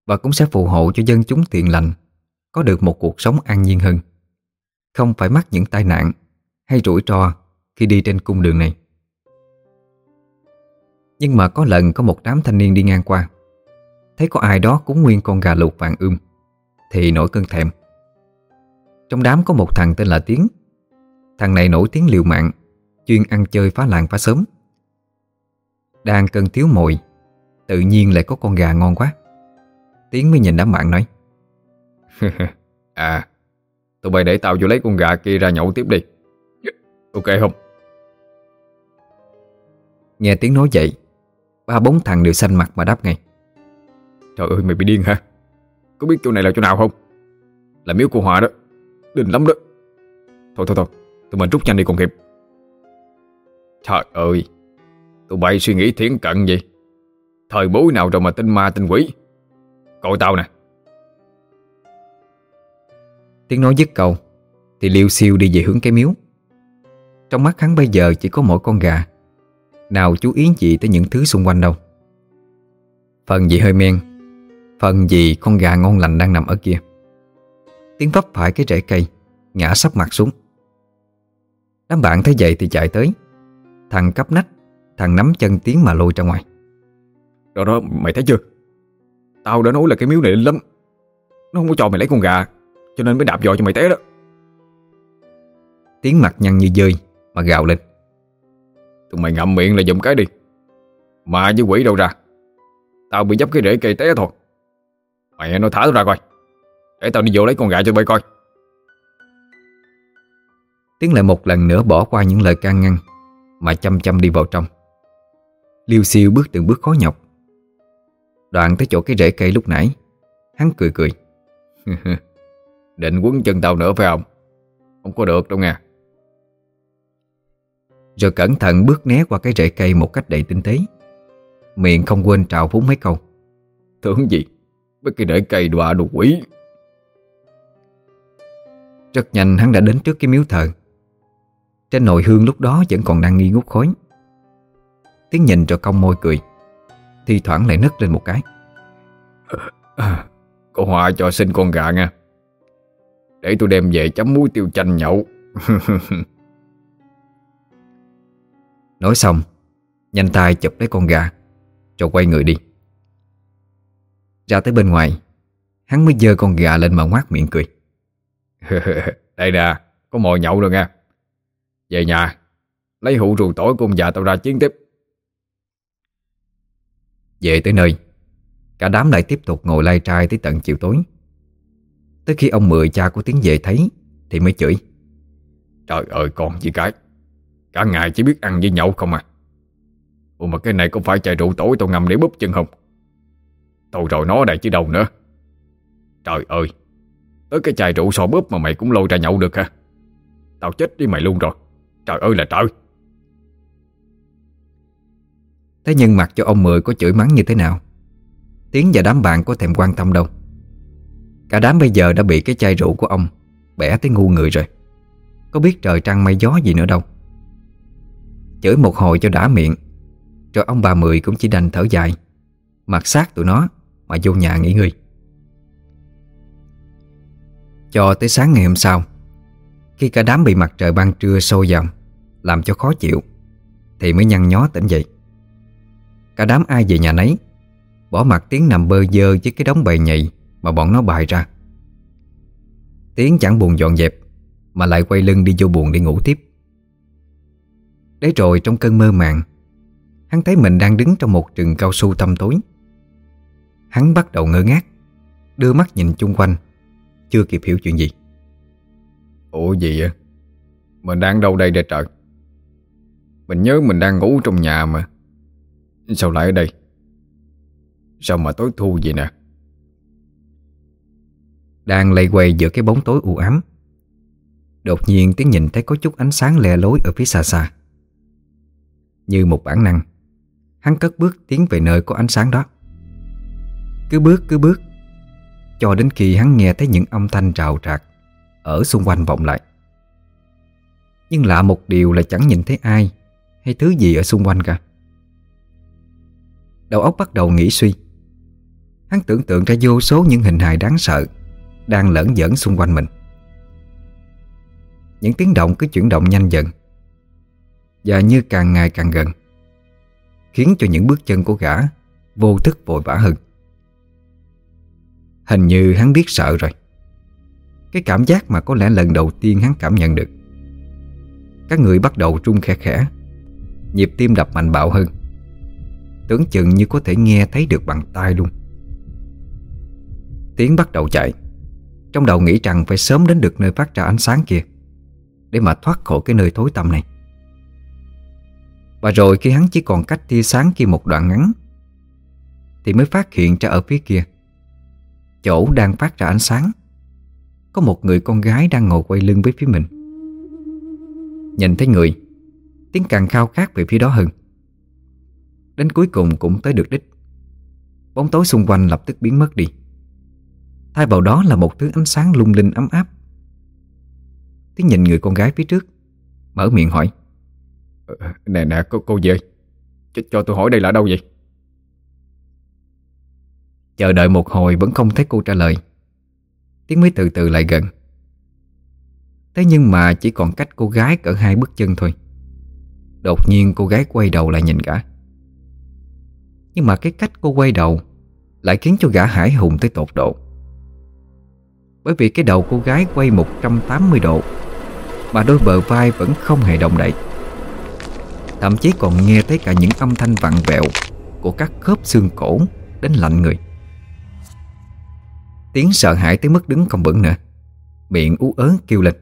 Và cũng sẽ phù hộ cho dân chúng thiện lành, Có được một cuộc sống an nhiên hơn. Không phải mắc những tai nạn Hay rủi ro khi đi trên cung đường này. Nhưng mà có lần có một đám thanh niên đi ngang qua. Thấy có ai đó cúng nguyên con gà luộc vàng ươm Thì nổi cơn thèm. Trong đám có một thằng tên là Tiến. Thằng này nổi tiếng liều mạng Chuyên ăn chơi phá làng phá sớm Đang cơn thiếu mồi Tự nhiên lại có con gà ngon quá. Tiến mới nhìn đám bạn nói À Tụi bay để tao vô lấy con gà kia ra nhậu tiếp đi. Ok không? Nghe tiếng nói vậy Ba bốn thằng đều xanh mặt mà đáp ngay. Trời ơi, mày bị điên hả? Có biết chỗ này là chỗ nào không? Là miếu của họa đó. Đỉnh lắm đó. Thôi thôi thôi. Tụi mình rút nhanh đi còn kịp. Trời ơi. Tụi bay suy nghĩ thiển cận vậy? Thời bối nào rồi mà tin ma tin quỷ? Cậu tao nè. Tiếng nói dứt câu, Thì liêu siêu đi về hướng cái miếu. Trong mắt hắn bây giờ chỉ có mỗi con gà nào chú ý gì tới những thứ xung quanh đâu. Phần gì hơi men Phần gì con gà ngon lành đang nằm ở kia. Tiếng vấp phải cái rễ cây Ngã sắp mặt xuống. Đám bạn thấy vậy thì chạy tới. Thằng cấp nách Thằng nắm chân tiếng mà lôi ra ngoài. Đó đó mày thấy chưa? Tao đã nói là cái miếu này lắm. Nó không có cho mày lấy con gà Cho nên mới đạp dò cho mày té đó. Tiếng mặt nhăn như dơi Mà gào lên Tụi mày ngậm miệng là dùm cái đi. Mà với quỷ đâu ra? Tao bị dấp cái rễ cây té thôi. Mày nó thả tao ra coi. Để tao đi vô lấy con gà cho bay coi. Tiến lại một lần nữa bỏ qua những lời can ngăn Mà chăm chăm đi vào trong. Liêu siêu bước từng bước khó nhọc. Đoạn tới chỗ cái rễ cây lúc nãy Hắn cười cười. Định quấn chân tao nữa phải không? Không có được đâu nha Rồi cẩn thận bước né qua cái rễ cây một cách đầy tinh tế. Miệng không quên trào phúng mấy câu. Tưởng gì? Mấy cái rễ cây đọa đồ quỷ. Rất nhanh hắn đã đến trước cái miếu thờ. Trên nồi hương lúc đó vẫn còn đang nghi ngút khói. Tiến nhìn rồi cong môi cười. Thi thoảng lại nấc lên một cái. À, Cô Hòa cho xin con gà nha. Để tôi đem về chấm muối tiêu chanh nhậu Nói xong Nhanh tay chụp lấy con gà Rồi quay người đi. Ra tới bên ngoài Hắn mới dơ con gà lên mà ngoác miệng cười. Đây nè Có mồi nhậu rồi nha Về nhà Lấy hũ rượu tỏi của ông già tao ra chiến tiếp. Về tới nơi Cả đám lại tiếp tục ngồi lai trai tới tận chiều tối. Tới khi ông Mười cha của tiếng về thấy Thì mới chửi. Trời ơi con gì cái Cả ngày chỉ biết ăn với nhậu không à. Ủa mà cái này có phải chai rượu tối tao ngầm để búp chân không? Thôi rồi nó đây chứ đâu nữa. Trời ơi, Tới cái chai rượu so búp mà mày cũng lôi ra nhậu được hả? Tao chết đi mày luôn rồi. Trời ơi là trời. Thế nhưng mặc cho ông Mười có chửi mắng như thế nào, Tiến và đám bạn có thèm quan tâm đâu. Cả đám bây giờ đã bị cái chai rượu của ông Bẻ tới ngu người rồi. Có biết trời trăng mây gió gì nữa đâu. Chửi một hồi cho đã miệng. Rồi ông bà Mười cũng chỉ đành thở dài. Mặc sát tụi nó, Mà vô nhà nghỉ ngơi. Cho tới sáng ngày hôm sau, Khi cả đám bị mặt trời ban trưa sôi vào, Làm cho khó chịu, Thì mới nhăn nhó tỉnh dậy. Cả đám ai về nhà nấy, Bỏ mặt tiếng nằm bơ dơ với cái đống bầy nhầy Mà bọn nó bài ra. Tiếng chẳng buồn dọn dẹp, Mà lại quay lưng đi vô buồn để ngủ tiếp. Đấy rồi trong cơn mơ màng Hắn thấy mình đang đứng trong một rừng cao su tăm tối. Hắn bắt đầu ngơ ngác Đưa mắt nhìn chung quanh Chưa kịp hiểu chuyện gì. Ủa gì vậy? Mình đang đâu đây đây trời? Mình nhớ mình đang ngủ trong nhà mà. Sao lại ở đây? Sao mà tối thu vậy nè? Đang lây quay giữa cái bóng tối u ám Đột nhiên tiếng nhìn thấy có chút ánh sáng le lối ở phía xa xa như một bản năng. Hắn cất bước tiến về nơi có ánh sáng đó. Cứ bước cứ bước, Cho đến khi hắn nghe thấy những âm thanh rào rạc Ở xung quanh vọng lại. Nhưng lạ một điều là chẳng nhìn thấy ai Hay thứ gì ở xung quanh cả. Đầu óc bắt đầu nghĩ suy. Hắn tưởng tượng ra vô số những hình hài đáng sợ Đang lẫn dẫn xung quanh mình. Những tiếng động cứ chuyển động nhanh dần. Và như càng ngày càng gần, Khiến cho những bước chân của gã Vô thức vội vã hơn. Hình như hắn biết sợ rồi. Cái cảm giác mà có lẽ lần đầu tiên hắn cảm nhận được. Các người bắt đầu trung khe khẽ, Nhịp tim đập mạnh bạo hơn. Tưởng chừng như có thể nghe thấy được bằng tai luôn. Tiến bắt đầu chạy. Trong đầu nghĩ rằng phải sớm đến được nơi phát ra ánh sáng kia Để mà thoát khỏi cái nơi thối tăm này. Và rồi khi hắn chỉ còn cách tia sáng kia một đoạn ngắn, Thì mới phát hiện ra ở phía kia, Chỗ đang phát ra ánh sáng, Có một người con gái đang ngồi quay lưng với phía mình. Nhìn thấy người, tiếng càng khao khát về phía đó hơn. Đến cuối cùng cũng tới được đích. Bóng tối xung quanh lập tức biến mất đi. Thay vào đó là một thứ ánh sáng lung linh ấm áp. Tiếng nhìn người con gái phía trước, Mở miệng hỏi. Nè nè cô, cô về. Cho, cho tôi hỏi đây là đâu vậy? Chờ đợi một hồi vẫn không thấy cô trả lời. Tiến mới từ từ lại gần. Thế nhưng mà chỉ còn cách cô gái cỡ hai bước chân thôi. Đột nhiên cô gái quay đầu lại nhìn gã. Nhưng mà cái cách cô quay đầu Lại khiến cho gã hải hùng tới tột độ. Bởi vì cái đầu cô gái quay 180 độ Mà đôi bờ vai vẫn không hề động đậy. Thậm chí còn nghe thấy cả những âm thanh vặn vẹo Của các khớp xương cổ Đến lạnh người. Tiếng sợ hãi tới mức đứng không vững nữa. Miệng ú ớ kêu lên.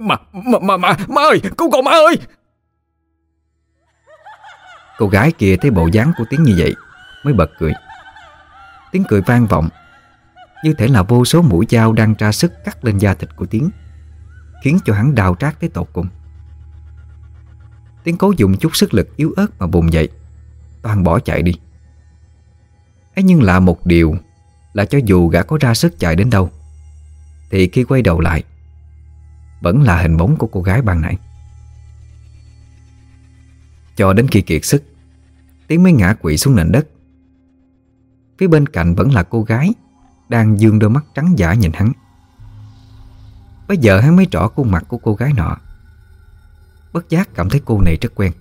Mà, mà, mà, mà, má ơi, cứu con má ơi! Cô gái kia thấy bộ dáng của Tiến như vậy Mới bật cười. Tiếng cười vang vọng Như thể là vô số mũi dao đang tra sức cắt lên da thịt của Tiến Khiến cho hắn đau trát tới tột cùng Tiến cố dùng chút sức lực yếu ớt mà bùng dậy. Toàn bỏ chạy đi. Ấy nhưng lạ một điều Là cho dù gã có ra sức chạy đến đâu, Thì khi quay đầu lại, Vẫn là hình bóng của cô gái ban nãy. Cho đến khi kiệt sức, Tiến mới ngã quỵ xuống nền đất. Phía bên cạnh vẫn là cô gái Đang dương đôi mắt trắng giả nhìn hắn. Bây giờ hắn mới rõ khuôn mặt của cô gái nọ. Bất giác cảm thấy cô này rất quen.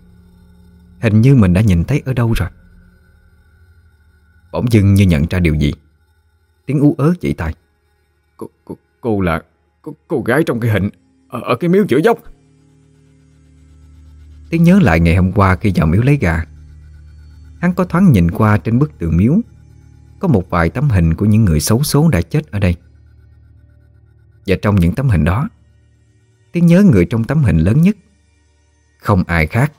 Hình như mình đã nhìn thấy ở đâu rồi. Bỗng dưng như nhận ra điều gì. Tiếng ú ớ chỉ tay cô, cô, cô là cô, cô gái trong cái hình Ở, ở cái miếu chữa dốc. Tiến nhớ lại ngày hôm qua khi vào miếu lấy gà. Hắn có thoáng nhìn qua trên bức tường miếu. Có một vài tấm hình của những người xấu số đã chết ở đây. Và trong những tấm hình đó Tiến nhớ người trong tấm hình lớn nhất Không ai khác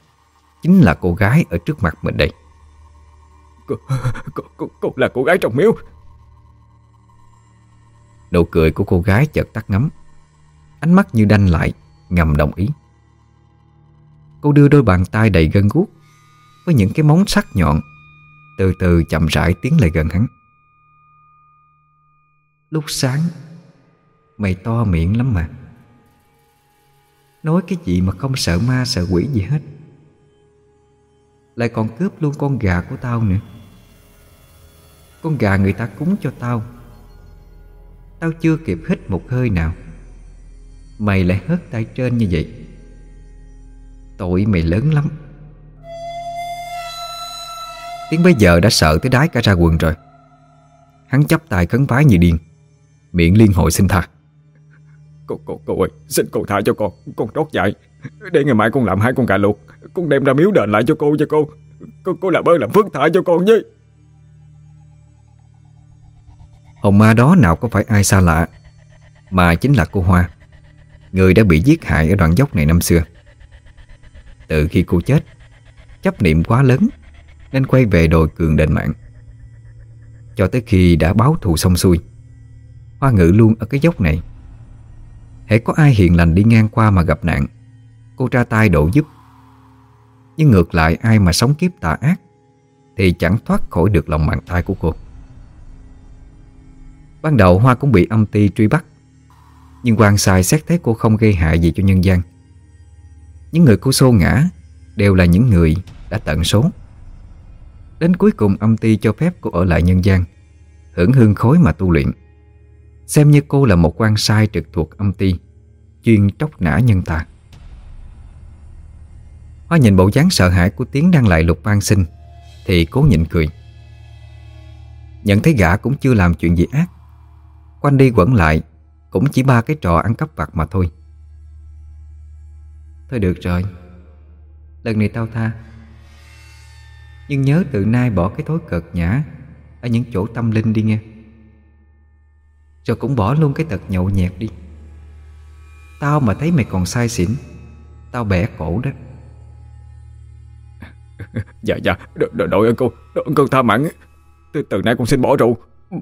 Chính là cô gái ở trước mặt mình đây. Cô, cô, cô, cô là cô gái trong miếu. Nụ cười của cô gái chợt tắt ngấm. Ánh mắt như đanh lại Ngầm đồng ý. Cô đưa đôi bàn tay đầy gân guốc Với những cái móng sắc nhọn Từ từ chậm rãi tiến lại gần hắn. Lúc sáng Mày to miệng lắm mà Nói cái gì mà không sợ ma, sợ quỷ gì hết. Lại còn cướp luôn con gà của tao nữa. Con gà người ta cúng cho tao. Tao chưa kịp hít một hơi nào. Mày lại hớt tay trên như vậy. Tội mày lớn lắm. Tiếng bây giờ đã sợ tới đái cả ra quần rồi. Hắn chấp tay khấn vái như điên. Miệng liên hội xin tha. Cô, cô, cô ơi, xin cô tha cho con Con trót dại Để ngày mai con làm hai con gà luộc Con đem ra miếu đền lại cho cô cho cô. Cô, cô làm ơn làm phước tha cho con với Hồn ma đó nào có phải ai xa lạ Mà chính là cô Hoa. Người đã bị giết hại ở đoạn dốc này năm xưa. Từ khi cô chết Chấp niệm quá lớn Nên quay về đồi cường đền mạng. Cho tới khi đã báo thù xong xuôi Hoa ngự luôn ở cái dốc này. Hễ có ai hiền lành đi ngang qua mà gặp nạn, Cô ra tay độ giúp. Nhưng ngược lại, ai mà sống kiếp tà ác, Thì chẳng thoát khỏi được lòng bàn tay của cô. Ban đầu Hoa cũng bị âm ti truy bắt, Nhưng quan sai xét thấy cô không gây hại gì cho nhân gian. Những người cô xô ngã Đều là những người đã tận số. Đến cuối cùng âm ti cho phép cô ở lại nhân gian, Hưởng hương khối mà tu luyện. Xem như cô là một quan sai trực thuộc âm ti, Chuyên tróc nã nhân ta Hoa nhìn bộ dáng sợ hãi của Tiến đang lại lục van sinh, Thì cố nhịn cười. Nhận thấy gã cũng chưa làm chuyện gì ác. Quanh đi quẩn lại, Cũng chỉ ba cái trò ăn cắp vặt mà thôi. Thôi được rồi, Lần này tao tha. Nhưng nhớ từ nay bỏ cái thói cợt nhã Ở những chỗ tâm linh đi nghe. Rồi cũng bỏ luôn cái tật nhậu nhẹt đi. Tao mà thấy mày còn sai xỉn Tao bẻ cổ đó. Dạ dạ Đội, đội ơn cô Đội ơn cô tha mạng. Từ, từ nay con xin bỏ rượu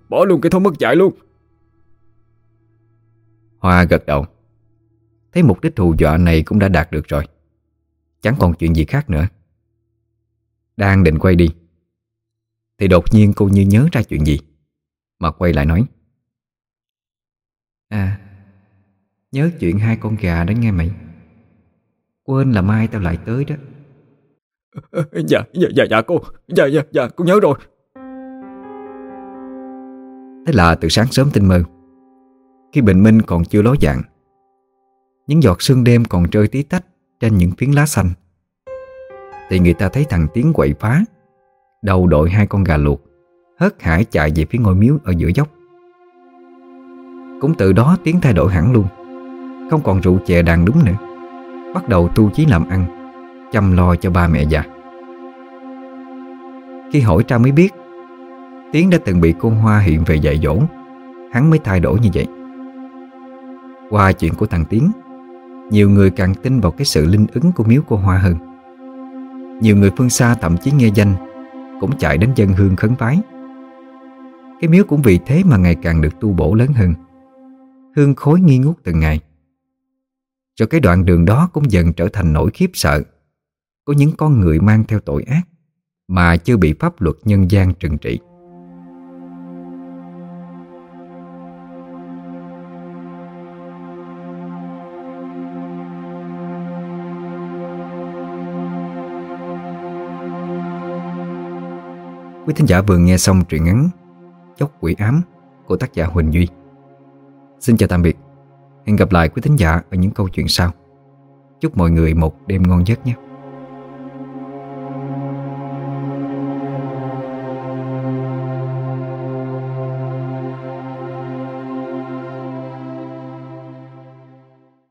Bỏ luôn cái thói mất dạy luôn. Hoa gật đầu. Thấy mục đích hù dọa này cũng đã đạt được rồi. Chẳng còn chuyện gì khác nữa. Đang định quay đi Thì đột nhiên cô như nhớ ra chuyện gì Mà quay lại nói À Nhớ chuyện hai con gà đó nghe mày. Quên là mai tao lại tới đó. Dạ, dạ, dạ, dạ cô Dạ, dạ, dạ, cô nhớ rồi. Thế là từ sáng sớm tinh mơ. Khi bình minh còn chưa ló dạng Những giọt sương đêm còn rơi tí tách Trên những phiến lá xanh Thì người ta thấy thằng Tiến quậy phá Đầu đội hai con gà luộc Hớt hải chạy về phía ngôi miếu ở giữa dốc cũng từ đó Tiến thay đổi hẳn luôn. Không còn rượu chè đàn đúng nữa. Bắt đầu tu chí làm ăn, Chăm lo cho ba mẹ già. Khi hỏi ra mới biết, Tiến đã từng bị cô Hoa hiện về dạy dỗ. Hắn mới thay đổi như vậy. Qua chuyện của thằng Tiến, Nhiều người càng tin vào cái sự linh ứng của miếu cô Hoa hơn. Nhiều người phương xa thậm chí nghe danh, Cũng chạy đến dân hương khấn vái. Cái miếu cũng vì thế mà ngày càng được tu bổ lớn hơn. Hương khối nghi ngút từng ngày. Cho cái đoạn đường đó cũng dần trở thành nỗi khiếp sợ. Của những con người mang theo tội ác Mà chưa bị pháp luật nhân gian trừng trị. Quý thính giả vừa nghe xong truyện ngắn Chốc quỷ ám của tác giả Huỳnh Duy. Xin chào tạm biệt. Hẹn gặp lại quý thính giả ở những câu chuyện sau. Chúc mọi người một đêm ngon giấc nhé.